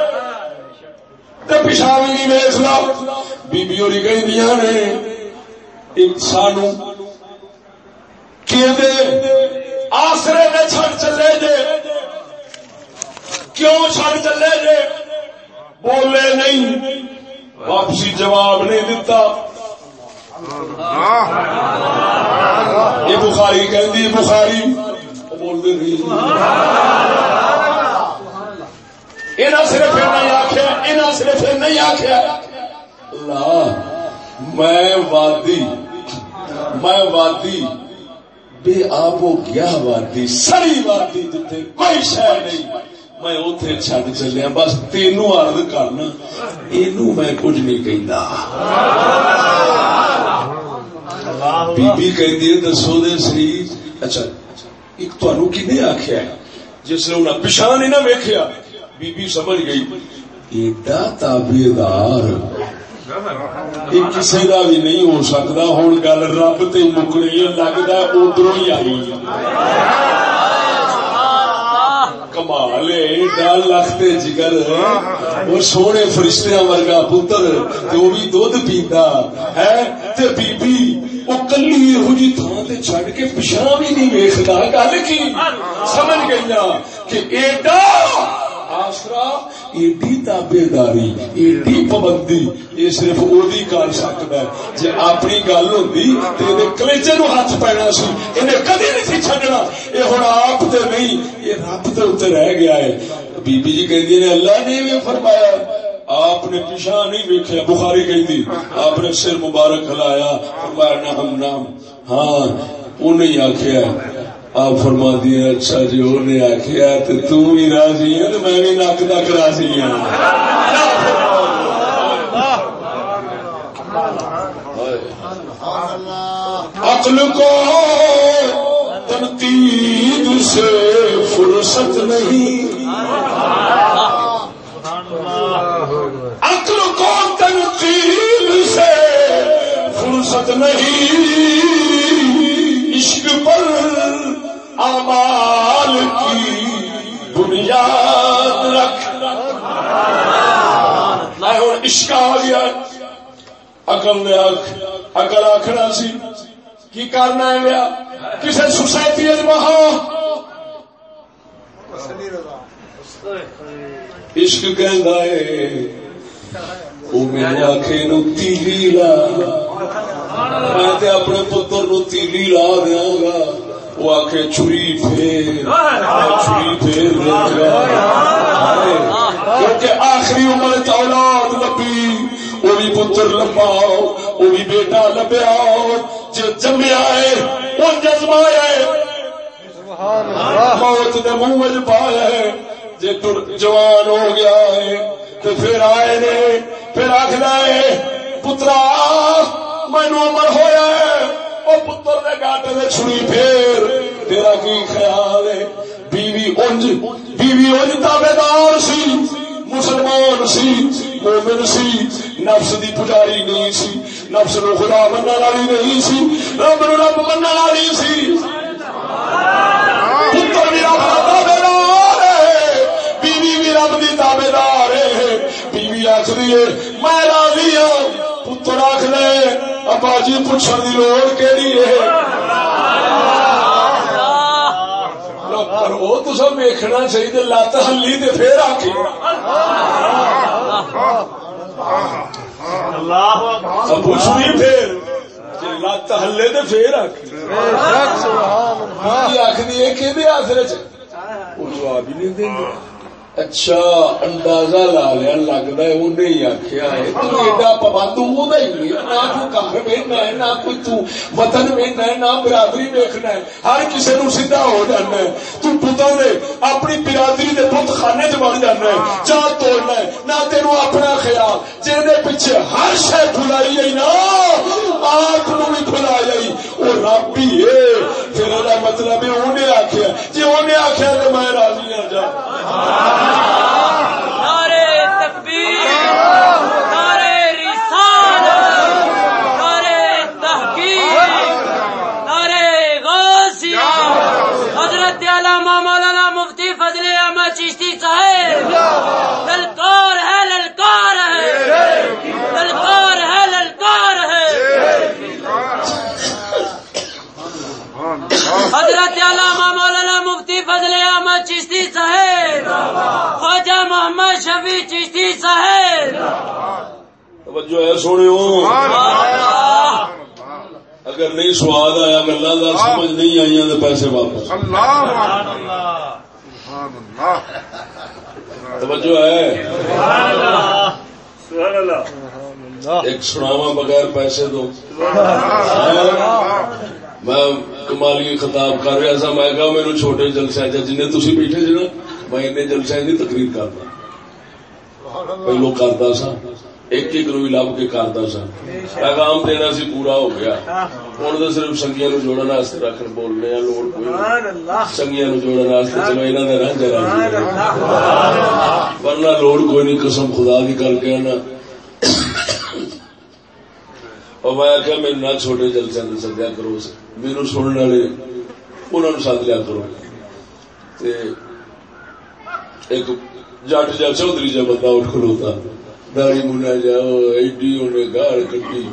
تے پیشہ نہیں ویس لو بیبی ہوری کہندیاں نے ایک آسرے نے چھڑ چلے جے۔ کیوں چھڑ چلے جے؟ بولے نہیں۔ واپسی جواب نہیں دیتا یہ بخاری کہندی بخاری۔ بولتے نہیں۔ انہاں صرف یہ نہیں آخیا صرف یہ نہیں آخیا اللہ، میں وادی میں وادی، بے آب و گیا وادی، سری وادی جتنے کوئی شہ نہیں۔ میں اتے چڈ چلیا، بس تینو عرض کرنا، اینو میں کچھ نہیں کہندا۔ بی بی کہندی ہے، دسو دے سی۔ اچھا ایک تانوں کنے آکھیا ہے؟ جس نے انہاں پچھان نہیں نہ ویکھیا۔ بی بی سمجھ گئی۔ ایڈا تابیدار یہ کسی کا بھی نہیں ہو سکتا۔ ہوں گل رب تے لگتا ادھر ہی آئی۔ کمال ڈال لکھتے جگر۔ سونے فرشتیاں ورگا پتر، تے وہ بھی پیندا۔ ہے، تے بی بی کلی یہو جی تھان تے چھڈ کے پچھا بھی نہیں ویکھدا۔ گل کی؟ سمجھ گئی کہ ایڈا آسرا ایڈی تابے داری ایڈی پابندی، یہ صرف وہی کر سکتا ہے۔ جی اپنی گل ہوں تو کلیجے نو ہاتھ پینا سی انہیں کدی نہیں سی چڈنا یہ ہوں آپ تے نہیں یہ رب کے اتنے رہ گیا ہے۔ بی بی جی کہ اللہ نے بھی فرمایا، آپ نے پیچھا نہیں ویکیا بخاری کہ آپ نے سر مبارک ہلایا، فرمایا نام نام ہاں انہیں آخیا آپ فرما دیا اچھا جی انہیں آخیا تو تھی راضی ہے تو میں بھی نک نک راضی ہوں عقل کو تنقید سے فرصت نہیں۔ عقل کو تنقید سے فرصت نہیں۔ امال کی بنیاد رکھ۔ ہوں عشق آ گیا اقل نے اقل آخنا سی۔ کی کرنا ہے لیا کسی سوسائٹی وہاں عشق کہندا ہے وہ میرے آخے نو تیلی لا۔ میں تے اپنے پتر نو تیلی لا دیا گا۔ وہ آخے چھری پھیر چھری پھیر کیونکہ آخری عمر اولاد لبی وہ بھی پتر لبا وہ بھی بیٹا لبیا جو جمیا ہے وہ جزمایا ہے موت نے منہ پایا ہے۔ جی جوان ہو گیا ہے تو پھر آئے نے، پھر آخر ہے، پترا مینو امر ہوا ہے۔ وہ پتر نے گاٹے میں چھری پھر تیرا کی خیال ہے؟ بیوی انج بیوی انج تابے دار سی، مسلمان سی، مومن سی، نفس دی پجاری نہیں سی، نفس نو خدا من والی نہیں سی، رب نو رب من والی سی۔ پتر بھی رب کا تابے دار ہے، بیوی بھی رب دی تابے دار ہے۔ بیوی آخری ہے، میں راضی ہوں پتر آخر ابا جی پوچھنے کی لوڑ کہڑی ہے وہ تو سب چاہیے لت ہلی تو پھر آ کے۔ پوچھنی پھر۔ لت ہلے تو پھر آخری ہے کہ جواب ہی نہیں دیں اچھا اندازہ لا لیا لگتا ہے انہیں ہی آخیا ہے تو ایڈا پابند وہ ہی نہ کوئی گھر وہنا ہے نہ کوئی تو وطن وہنا ہے نہ برادری ویکنا ہے ہر کسی نو سیدھا ہو جانا ہے تو نے اپنی برادری کے بت خانے چ بن جانا ہے چاہ توڑنا ہے نہ تینو اپنا خیال جہد پیچھے ہر شہ کھلائی گئی نا آپ نو بھی کھلا جائی وہ رب ہی ہے پھر وہ مطلب ہے انہیں آخیا جی انہیں آخیا تو میں راضی ہوں جا نعرے تکبیر حضرت مفتی چشتی صاحب۔ للکار ہے للکار ہے۔ للکار حضرت علامہ مولانا مفتی فضل احمد چشتی صاحب خواجہ محمد شفیع چشتی صاحب۔ توجہ ہے سونے اگر نہیں سواد آیا گلا سمجھ نہیں آئی تو پیسے واپس۔ توجہ ہے۔ ایک سناوا بغیر پیسے دو۔ میں کمالی خطاب کر رہا سا میں کہا میرے چھوٹے جلسے جن تھی بیٹھے جی نا میں ان جلسے کی تقریر کرتا پہلو کرتا سا ایک ایک روی لب کے کرتا سا۔ پیغام دینا سی پورا ہو گیا۔ ہوں تو صرف سنگیا نو جوڑن واسطے رکھ بولنے لوڑ کوئی سنگیا نو جوڑن واسطے چلو یہاں کا رنگ ورنہ لوڑ کوئی نہیں قسم خدا کی کر کے نا اور میں آخیا میرے نہ چھوٹے جلسے سدیا کرو۔ میرے سننے والے انہوں نے سد لیا کرو ایک جٹ جا چودھری جا بندہ اٹھ کھلوتا داڑی منا جا ایڈی انہیں گال کٹی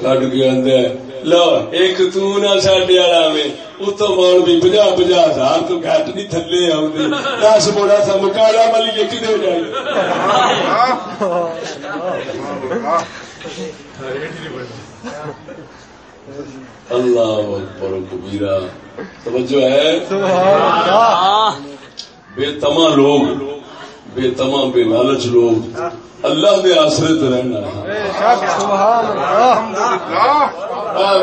کٹ کے آدھا لو ایک تنا سڈے والا میں اتو مول بھی پجا پجا ہزار تو گھٹ نہیں تھلے آؤں دس موڑا سا مکالا ملی کدے جائی اللہ اکبر کبیرا توجہ ہے؟ بے تما لوگ بے تما بے لالچ لوگ۔ اللہ دے آسرے تے رہنا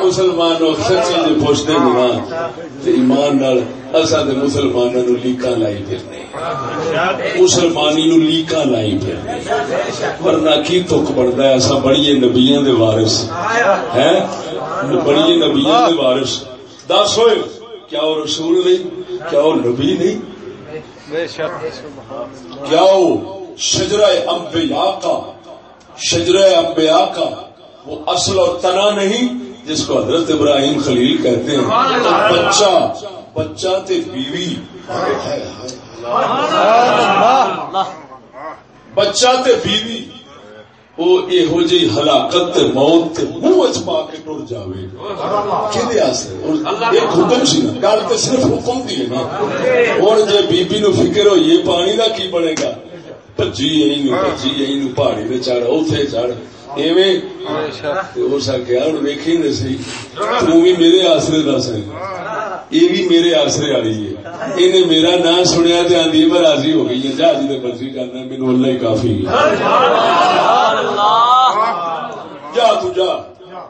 مسلمان جی پوچھتے نا ایمان نال تو مسلمانوں نو لیکا لائی پھرنے۔ مسلمانی نو لیکا لائی پھرنے ورنہ کی تک بنتا ہے؟ اصا بڑی نبیا دے وارث۔ ہے بڑی نبیا دے وارث۔ دس ہوئے، کیا وہ رسول نہیں؟ کیا وہ نبی نہیں؟ کیا وہ شجرہ امبیا کا شجرہ امبیا کا وہ اصل اور تنا نہیں جس کو حضرت ابراہیم خلیل کہتے ہیں۔ بچہ بچہ تے بیوی۔ بچہ تے بیوی وہ یہو جی ہلاکت موت منہ پا کے ٹر جائے ایک حکم سی نا گل تو صرف حکم دی ہے نا۔ ہوں جی بیبی نو فکر ہوئی ہے پانی کا کی بنے گا؟ پجی یہی پجی یہی پہاڑی پہ چڑھ اوتے چڑھ۔ ہو سکیا ہوں ویکھی نہیں سی بھی میرے آسرے دس یہ بھی میرے آسرے والی ہے۔ انہیں میرا نام سنیا تو آدھی میں راضی ہو گئی ہے۔ جہاز نے جی مرضی کرنا میرے اللہ ہی کافی جا تو جا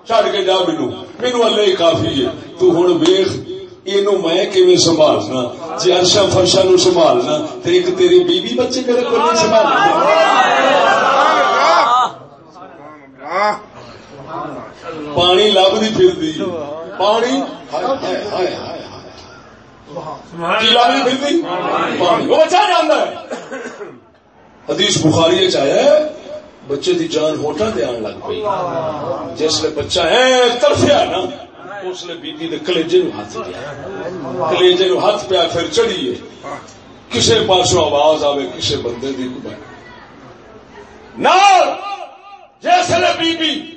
چڑھ کے جا مینو مینو اللہ ہی کافی ہے۔ تو ہوں ویخ یہ میں کیون سنبھالنا؟ جی ارشا فرشا نو سنبھالنا تو ایک تیری بیوی بچے میرے کو نہیں سنبھالنا۔ پانی لبھی پھر دی۔ پانی؟ حدیث بخاری چاہے بچے دی جان ہوٹا دے آن لگ پئی۔ جس لیے بچہ ہے ترفیا نا اس نے بیبی دے کلیجے نو ہاتھ دیا۔ کلیجے نو ہاتھ پیا پھر چڑھیے کسے پاسوں آواز آوے کسے بندے دی۔ کو نال جیسے بی بی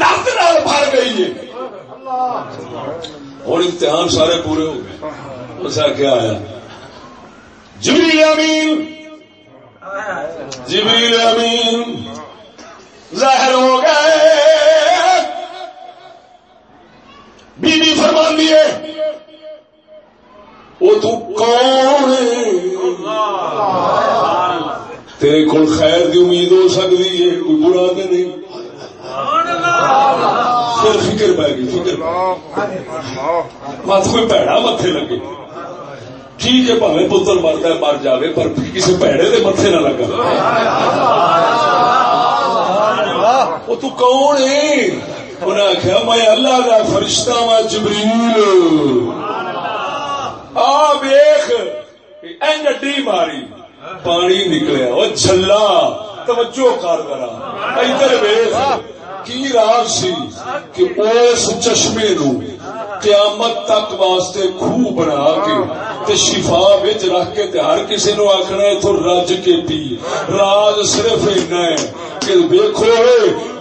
درد نال بھر گئی ہے۔ اور امتحان سارے پورے ہو گئے۔ ایسا کیا آیا جبریل امین۔ جبریل امین۔ ظاہر ہو گئے۔ بی بی فرمان دیے وہ تو کون تیرے کو خیر کی امید ہو سکتی ہے، کوئی برا تو نہیں۔ پھر فکر پی گئی فکر مت کوئی پیڑا متے لگے۔ ٹھیک ہے پاوے پتر مرد ہے، مر جائے پر کسی پیڑے کے متے نہ لگا۔ وہ تو کون ہے؟ انہیں آخیا میں اللہ کا فرشتہ وا جبریل۔ آ ویخ ڈی ماری۔ پانی نکلیا وہ چلا توجہ کر کرا ادھر ویخ کی راز سی کہ اس چشمے نو قیامت تک واسطے خوب بنا کے تے شفا بچ رکھ کے تے ہر کسی نو آخنا ہے رج کے پی راز صرف اینا ہے کہ دیکھو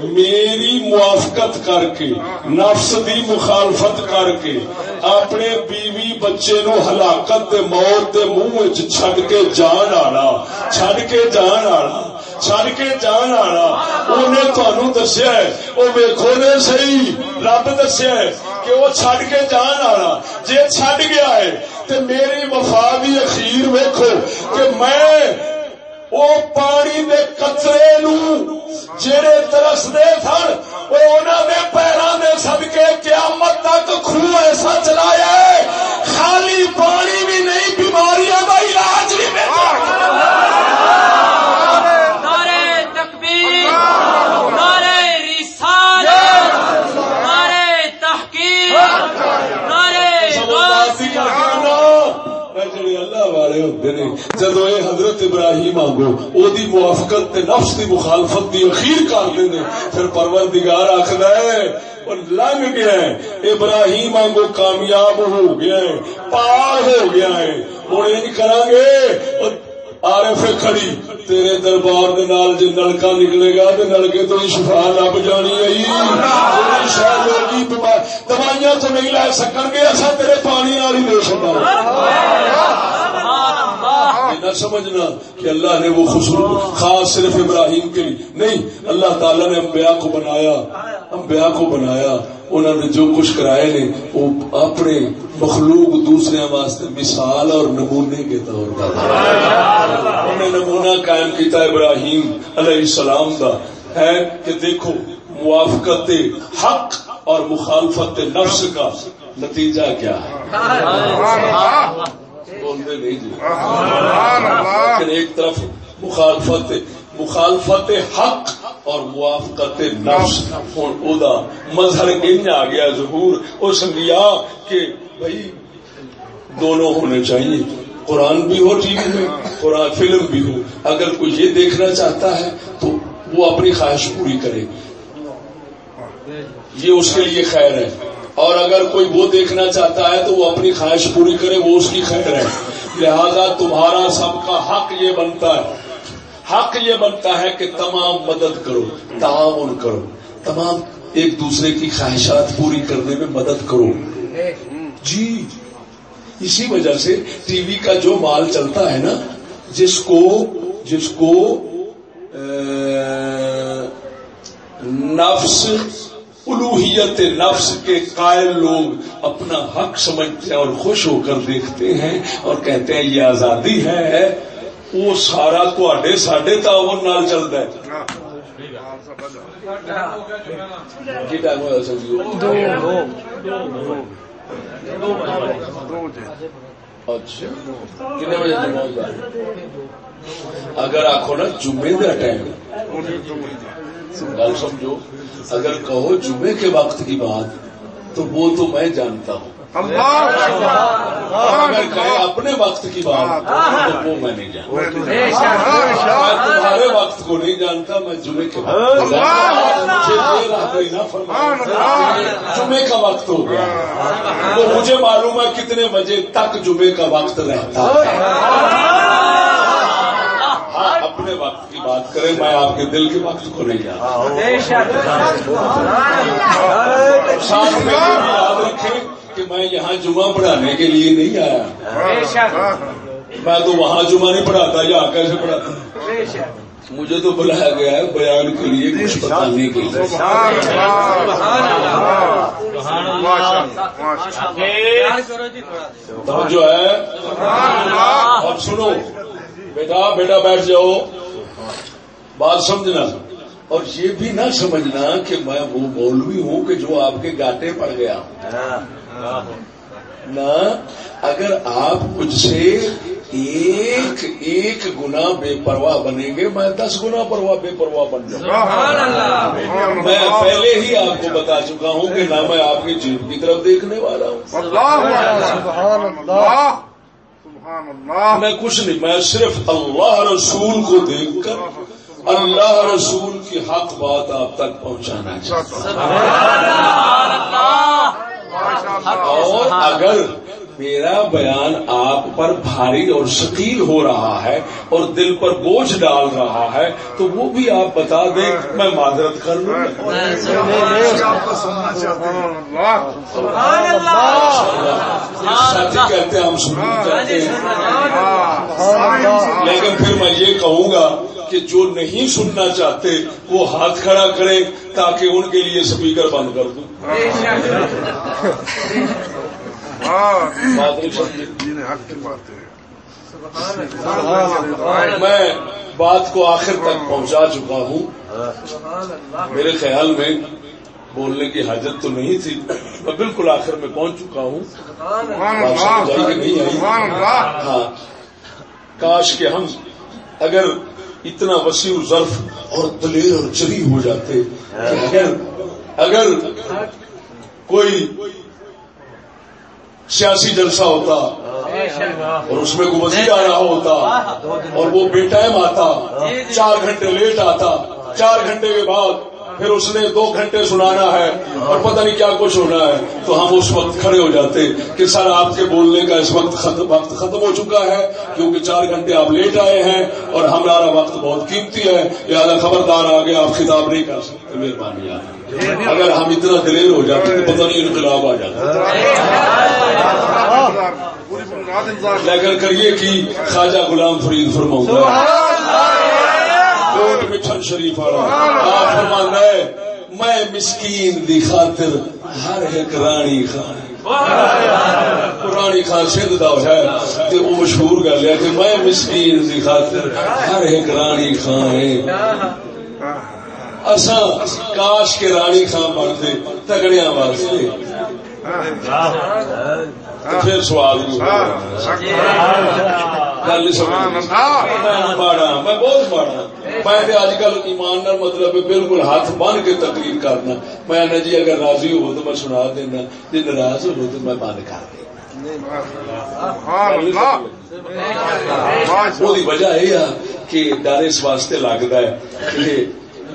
میری موافقت کر کے، نفس دی مخالفت کر کے، اپنے بیوی بچے نو ہلاکت دے موت دے منہ چھڈ کے جان آنا۔ چھڈ کے جان آنا۔ چڑ کے جان آنا۔ انہیں تہن دسیا وہ ویکو نے سی رب دسیا ہے کہ وہ چڈ کے جان آنا۔ جی چڈ گیا ہے تے میری وفا اخیر ویکو کہ میں وہ پانی دے کچرے نو جڑے ترستے سن انہوں نے پیروں دے سدکے قیامت تک خوہ ایسا چلایا ہے خالی پانی بھی نہیں، بیماریاں نے جدو یہ حضرت ابراہیم آگو او دی موافقت تے نفس دی مخالفت دی اخیر کر دے پھر پروردگار آخر ہے، اور لنگ گیا ہے۔ ابراہیم آگو کامیاب ہو گیا ہے پار ہو گیا ہے۔ ہوں یہ کریں گے آر ایف کھڑی، تیرے دربار دے نال جی نلکا نکلے گا تو نلکے تو شفا لب جانی آئی شاید دوائیاں تو نہیں لے سکن گے اصا تیرے پانی نال ہی دے سکا نہ سمجھنا کہ اللہ نے وہ خصوص خاص صرف ابراہیم کے لیے نہیں، اللہ تعالیٰ نے انبیاء کو بنایا۔ انبیاء کو بنایا۔ انہوں نے جو کچھ کرائے نے، وہ اپنے مخلوق دوسرے واسطے مثال اور نمونے کے طور پر۔ انہیں نمونہ قائم کیتا ابراہیم علیہ السلام کا ہے کہ دیکھو، موافقت حق اور مخالفت نفس کا نتیجہ کیا ہے؟ بولتے نہیں جی؟ لیکن ایک طرف مخالفت مخالفت حق اور موافقت نفس۔ ہوں او دا مظہر انج آ گیا ظہور۔ او سنگیا کہ بھائی دونوں ہونے چاہیے۔ قرآن بھی ہو ٹی وی میں قرآن فلم بھی ہو۔ اگر کوئی یہ دیکھنا چاہتا ہے تو وہ اپنی خواہش پوری کرے۔ یہ اس کے لیے خیر ہے۔ اور اگر کوئی وہ دیکھنا چاہتا ہے تو وہ اپنی خواہش پوری کرے، وہ اس کی خیر ہے۔ لہذا تمہارا سب کا حق یہ بنتا ہے۔ حق یہ بنتا ہے کہ تمام مدد کرو، تعاون کرو۔ تمام ایک دوسرے کی خواہشات پوری کرنے میں مدد کرو۔ جی۔ اسی وجہ سے ٹی وی کا جو مال چلتا ہے نا، جس کو جس کو نفس الوحیت نفس کے قائل لوگ اپنا حق سمجھتے ہیں اور خوش ہو کر دیکھتے ہیں اور کہتے ہیں یہ آزادی ہے وہ سارا تڈے سڈے تعاون نال چلتا ہے۔ بجے۔ اچھا۔ اگر آخو نا جمعے کا ٹائم، گل سمجھو، اگر کہو جمعے کے وقت کی بات، تو وہ تو میں جانتا ہوں۔ اپنے وقت کی بات تو وہ میں نہیں جانتا۔ میں تمہارے وقت کو نہیں جانتا میں جمعے کے جمعے کا وقت ہو گیا۔ تو مجھے معلوم ہے کتنے بجے تک جمعے کا وقت رہتا اپنے وقت کی بات کریں میں آپ کے دل کے وقت کو نہیں جانتا۔ ساتھ میں یاد رکھیں کہ میں یہاں جمعہ پڑھانے کے لیے نہیں آیا۔ میں تو وہاں جمعہ نہیں پڑھاتا یہاں کیسے پڑھاتا۔ مجھے تو بلایا گیا ہے بیان کے لیے کچھ بتانے کے لیے۔ جو ہے اب سنو۔ بیٹا بیٹا بیٹھ جاؤ۔ بات سمجھنا۔ اور یہ بھی نہ سمجھنا کہ میں وہ مولوی ہوں کہ جو آپ کے گاٹے پڑ گیا۔ نہ اگر آپ مجھ سے ایک ایک گنا بے پرواہ بنیں گے میں دس گنا پرواہ بے پرواہ بن جاؤں میں پہلے ہی آپ کو بتا چکا ہوں کہ نہ میں آپ کی جیب کی طرف دیکھنے والا ہوں۔ میں کچھ نہیں میں صرف اللہ رسول کو دیکھ کر اللہ رسول کی حق بات آپ تک پہنچانا چاہتا اور اگر میرا بیان آپ پر بھاری اور ثقیل ہو رہا ہے اور دل پر بوجھ ڈال رہا ہے تو وہ بھی آپ بتا دیں میں معذرت کر لوں۔ ساتھی کہتے ہیں ہم سننا چاہتے ہیں۔ لیکن پھر میں یہ کہوں گا کہ جو نہیں سننا چاہتے وہ ہاتھ کھڑا کرے تاکہ ان کے لیے سپیکر بند کر دوں۔ جی۔ میں بات کو آخر تک پہنچا چکا ہوں۔ میرے خیال میں بولنے کی حاجت تو نہیں تھی۔ میں بالکل آخر میں پہنچ چکا ہوں۔ نہیں آئی؟ ہاں۔ کاش کہ ہم اگر اتنا وسیع ظرف اور دلیر اور چری ہو جاتے اگر اگر کوئی سیاسی جلسہ ہوتا اور اس میں کوئی وزیر آ رہا ہوتا اور وہ بے ٹائم آتا چار گھنٹے لیٹ آتا چار گھنٹے کے بعد پھر اس نے دو گھنٹے سنانا ہے اور پتہ نہیں کیا کچھ ہونا ہے تو ہم اس وقت کھڑے ہو جاتے کہ سر آپ کے بولنے کا اس وقت وقت ختم ہو چکا ہے کیونکہ چار گھنٹے آپ لیٹ آئے ہیں اور ہمارا وقت بہت قیمتی ہے۔ لہٰذا خبردار آگے آپ خطاب نہیں کر سکتے مہربانی اگر ہم اتنا دلیر ہو جاتے تو پتہ نہیں انقلاب آ جاتا۔ لیکن کریے کہ خواجہ غلام فرید فرماؤں کوٹ مٹھن شریف والا ہے۔ میں مسکین دی خاطر ہر ایک رانی خان رانی خان سندھ دا ہے تے وہ مشہور گل ہے کہ میں مسکین دی خاطر ہر ایک رانی خان ہے۔ کاش کے رانی خان بنتے تگڑیا واسطے پھر سوال گل میں ماڑا میں بہت میں اج کل ایمان مطلب بالکل ہاتھ بن کے تقریر کرنا میں جی اگر راضی ہو تو میں سنا دینا جی ناراض ہو تو میں بند کر دینا۔ وجہ یہ کہ ڈر اس واسطے لگتا ہے کہ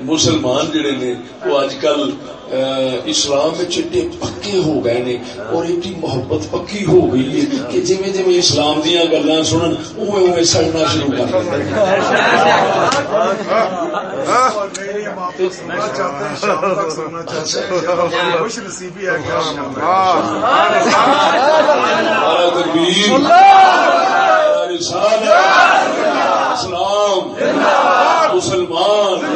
مسلمان جڑے نے وہ اج کل اسلام ایڈے پکے ہو گئے نے اور ایڈی محبت پکی ہو گئی ہے کہ جی جی اسلام دیا گلا سنن اوے اوے سڑنا شروع کر اسلام مسلمان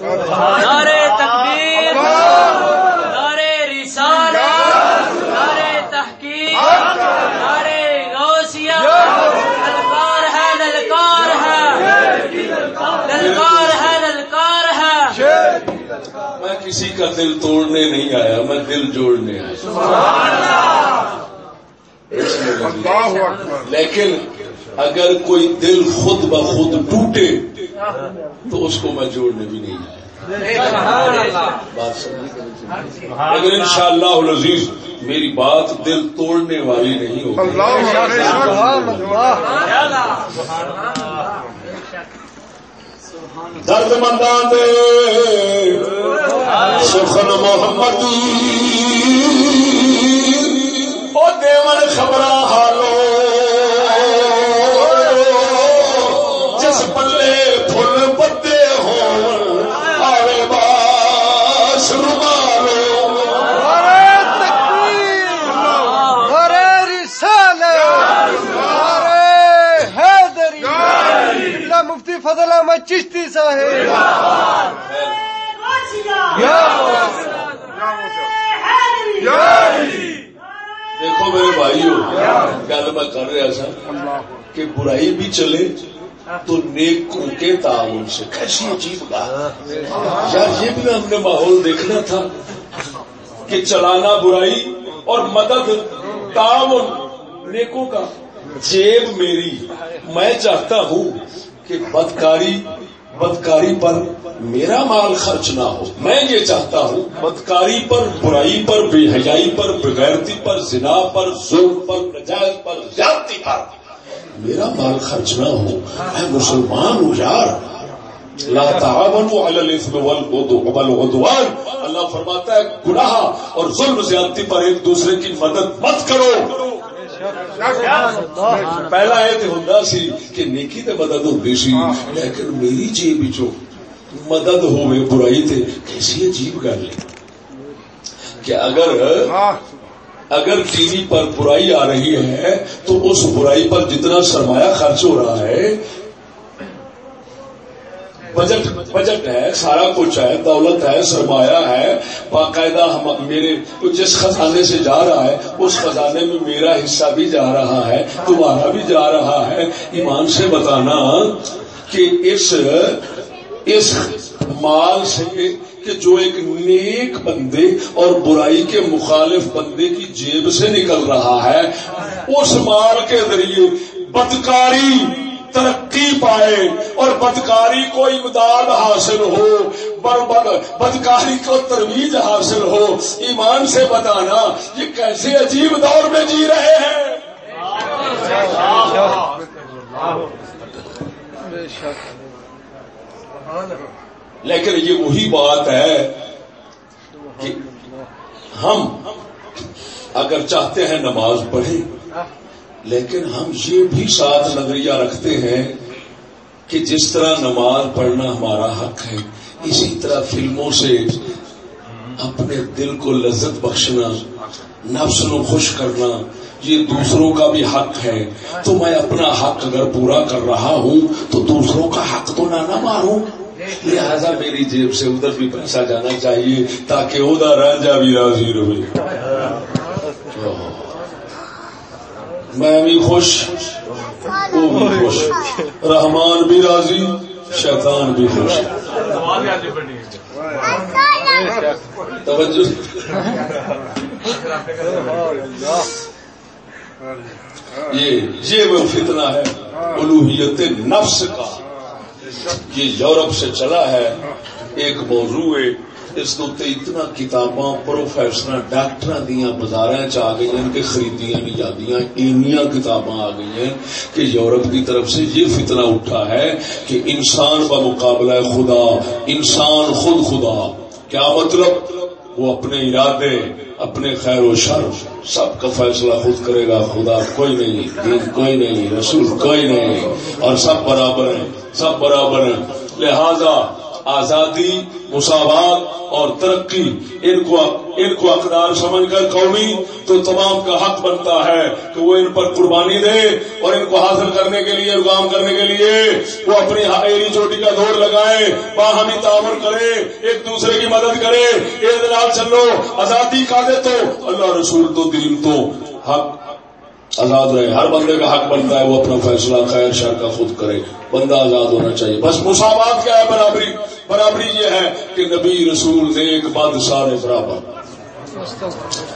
نعرے تکبیر نعرے رسالت نعرے تحقیق نعرے غوثیہ للکار ہے للکار ہے للکار ہے للکار ہے میں کسی کا دل توڑنے نہیں آیا میں دل جوڑنے آیا۔ لیکن اگر کوئی دل خود بخود ٹوٹے تو اس کو میں جوڑنے بھی نہیں آیا۔ اگر ان شاء اللہ عزیز میری بات دل توڑنے والی نہیں ہوگی درد مندان دے۔ سخن محمد او دیون خبر حالو۔ فضل احمد چشتی صاحب۔ دیکھو میرے بھائیو گل میں کر رہا سا کہ برائی بھی چلے تو نیکوں کے تعاون سے۔ کیسی عجیب بات۔ یار یہ بھی ہم نے ماحول دیکھنا تھا کہ چلانا برائی اور مدد تعاون نیکوں کا۔ جیب میری میں چاہتا ہوں کہ بدکاری بدکاری پر میرا مال خرچ نہ ہو۔ میں یہ چاہتا ہوں، بدکاری پر، برائی پر، بے حیائی پر، بغیرتی پر، زنا پر، ظلم پر نجائز پر، زیادتی پر میرا مال خرچ نہ ہو۔ میں مسلمان ہوں یار۔ لا تعاونوا والعدوان اللہ فرماتا ہے، گناہ اور ظلم زیادتی پر ایک دوسرے کی مدد مت کرو۔ پہلا یہ تو سی کہ نیکی تے مدد ہوتی سی لیکن میری جیب چو مدد ہوئے برائی تے کیسی عجیب گل ہے کہ اگر اگر ٹی وی پر برائی آ رہی ہے تو اس برائی پر جتنا سرمایہ خرچ ہو رہا ہے بجٹ بجٹ ہے، سارا کچھ ہے، دولت ہے، سرمایہ ہے، باقاعدہ ہم میرے جس خزانے سے جا رہا ہے، اس خزانے میں میرا حصہ بھی جا رہا ہے، تمہارا بھی جا رہا ہے۔ ایمان سے بتانا کہ اس اس مال سے کہ جو ایک نیک بندے اور برائی کے مخالف بندے کی جیب سے نکل رہا ہے، اس مال کے ذریعے بدکاری ترقی پائے اور بدکاری کو امداد حاصل ہو بدکاری کو ترویج حاصل ہو، ایمان سے بتانا یہ کیسے عجیب دور میں جی رہے ہیں۔ لیکن یہ وہی بات ہے کہ ہم اگر چاہتے ہیں نماز پڑھیں لیکن ہم یہ بھی ساتھ نظریہ رکھتے ہیں کہ جس طرح نماز پڑھنا ہمارا حق ہے، اسی طرح فلموں سے اپنے دل کو لذت بخشنا، نفس نو خوش کرنا، یہ دوسروں کا بھی حق ہے۔ تو میں اپنا حق اگر پورا کر رہا ہوں، تو دوسروں کا حق تو نہ نہ ماروں لہذا میری جیب سے ادھر بھی پیسہ جانا چاہیے تاکہ ادا رانجا بھی راضی رہے۔ میں بھی خوش وہ بھی خوش۔ رحمان بھی راضی شیطان بھی خوش۔ توجہ۔ یہ یہ وہ فتنہ ہے الوحیت نفس کا۔ یہ یورپ سے چلا ہے ایک موضوع ہے۔ اس اتنا کتاباں پروفیسر ڈاکٹر دیا بازار آ گئی ان کے خریدیاں نہیں جاندیاں اینیاں کتاباں آ گئی ہیں کہ یورپ کی طرف سے یہ فتنہ اٹھا ہے کہ انسان کا مقابلہ خدا، انسان خود خدا۔ کیا مطلب؟ وہ اپنے ارادے، اپنے خیر و شر، سب کا فیصلہ خود کرے گا، خدا کوئی نہیں، دین کوئی نہیں، رسول کوئی نہیں، اور سب برابر ہیں، سب برابر ہیں۔ لہذا آزادی، مساوات اور ترقی، ان کو ان کو اقدار سمجھ کر قومی تو تمام کا حق بنتا ہے کہ وہ ان پر قربانی دے اور ان کو حاصل کرنے کے لیے کام کرنے کے لیے وہ اپنی ایری چوٹی کا دوڑ لگائے، باہمی تعاون کرے، ایک دوسرے کی مدد کرے ایک چلو، آزادی کا دے تو، اللہ رسول تو دین تو، حق آزاد رہے۔ ہر بندے کا حق بنتا ہے، وہ اپنا فیصلہ خیر شر کا خود کرے۔ بندہ آزاد ہونا چاہیے۔ بس مساوات کیا ہے برابری؟ برابری یہ ہے کہ نبی رسول ایک سارے برابر۔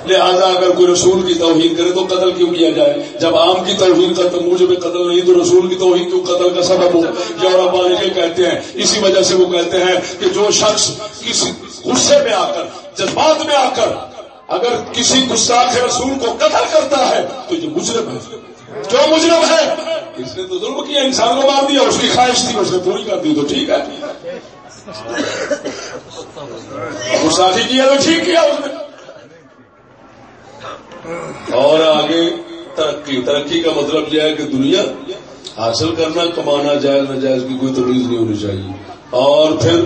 لہذا اگر کوئی رسول کی توہین کرے تو قتل کیوں کیا جائے؟ جب عام کی توہین کا تو مجھے قتل نہیں، تو رسول کی توہین کیوں قتل کا سبب ہو؟ یورپ والے یہ کہتے ہیں۔ اسی وجہ سے وہ کہتے ہیں کہ جو شخص کسی غصے میں آ کر، جذبات میں آ کر اگر کسی گستاخ رسول کو قتل کرتا ہے، تو یہ مجرم ہے۔ جو مجرم ہے؟ اس نے تو ظلم کیا، انسان کو مار دیا، اس کی خواہش تھی، اس نے پوری کر دی، تو ٹھیک ہے۔ گستاخی کیا تو ٹھیک کیا اس نے۔ اور آگے ترقی ترقی کا مطلب یہ ہے کہ دنیا حاصل کرنا، کمانا، جائز نجائز کی کوئی تمیز نہیں ہونی چاہیے۔ اور پھر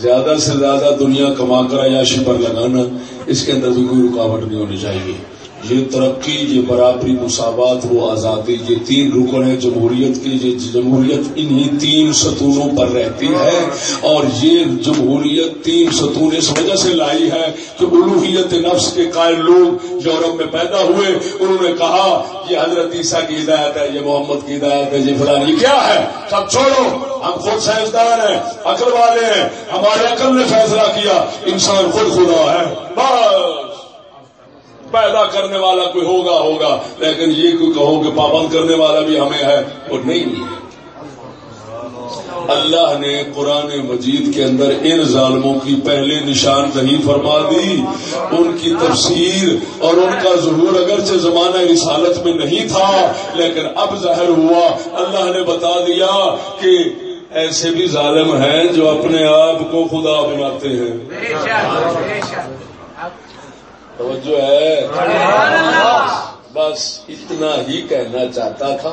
زیادہ سے زیادہ دنیا کما کر عیاشی پر لگانا، اس کے اندر بھی کوئی رکاوٹ نہیں ہونی چاہیے۔ یہ ترقی، یہ برابری، مساوات، وہ آزادی، یہ تین رکن ہے جمہوریت کی یہ جمہوریت انہی تین ستونوں پر رہتی ہے۔ اور یہ جمہوریت تین ستون اس وجہ سے لائی ہے کہ الوحیت نفس کے قائل لوگ یورپ میں پیدا ہوئے۔ انہوں نے کہا، یہ حضرت عیسیٰ کی ہدایت ہے، یہ محمد کی ہدایت ہے، یہ فلان یہ کیا ہے؟ سب چھوڑو۔ ہم خود سائنسدان ہیں، عقل والے ہیں، ہمارے عقل نے فیصلہ کیا، انسان خود خدا ہے، بس۔ پیدا کرنے والا کوئی ہوگا ہوگا، لیکن یہ کوئی کہو کہ پابند کرنے والا بھی ہمیں ہے، وہ نہیں ہے۔ اللہ نے قرآن مجید کے اندر ان ظالموں کی پہلے نشان نہیں فرما دی، ان کی تفسیر اور ان کا ظہور اگرچہ زمانہ رسالت میں نہیں تھا، لیکن اب ظاہر ہوا، اللہ نے بتا دیا کہ ایسے بھی ظالم ہیں جو اپنے آپ کو خدا بناتے ہیں۔ توجہ ہے۔ بس اتنا ہی کہنا چاہتا تھا۔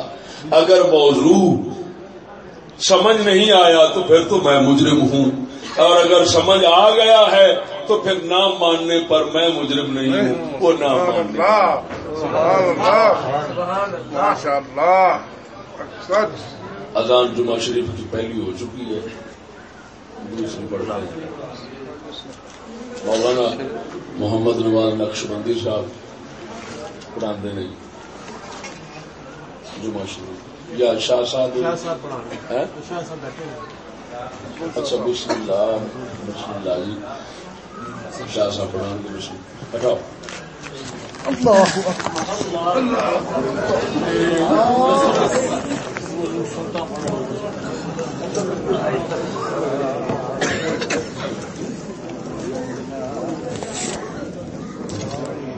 اگر موضوع سمجھ نہیں آیا تو پھر تو میں مجرم ہوں۔ اور اگر سمجھ آ گیا ہے تو پھر نام ماننے پر میں مجرم نہیں ہوں۔ وہ نام اذان جمعہ شریف کی پہلی ہو چکی ہے۔ دوسری پڑھنا مولانا محمد نواز نقش بندی صاحب پڑھانے نہیں۔ جمعہ شریف۔ یا شاہ صاحب۔ اچھا بسم اللہ بسم اللہ۔ جی شاہ صاحب پڑھا گے بسم ہٹاؤ اللہ Thank you.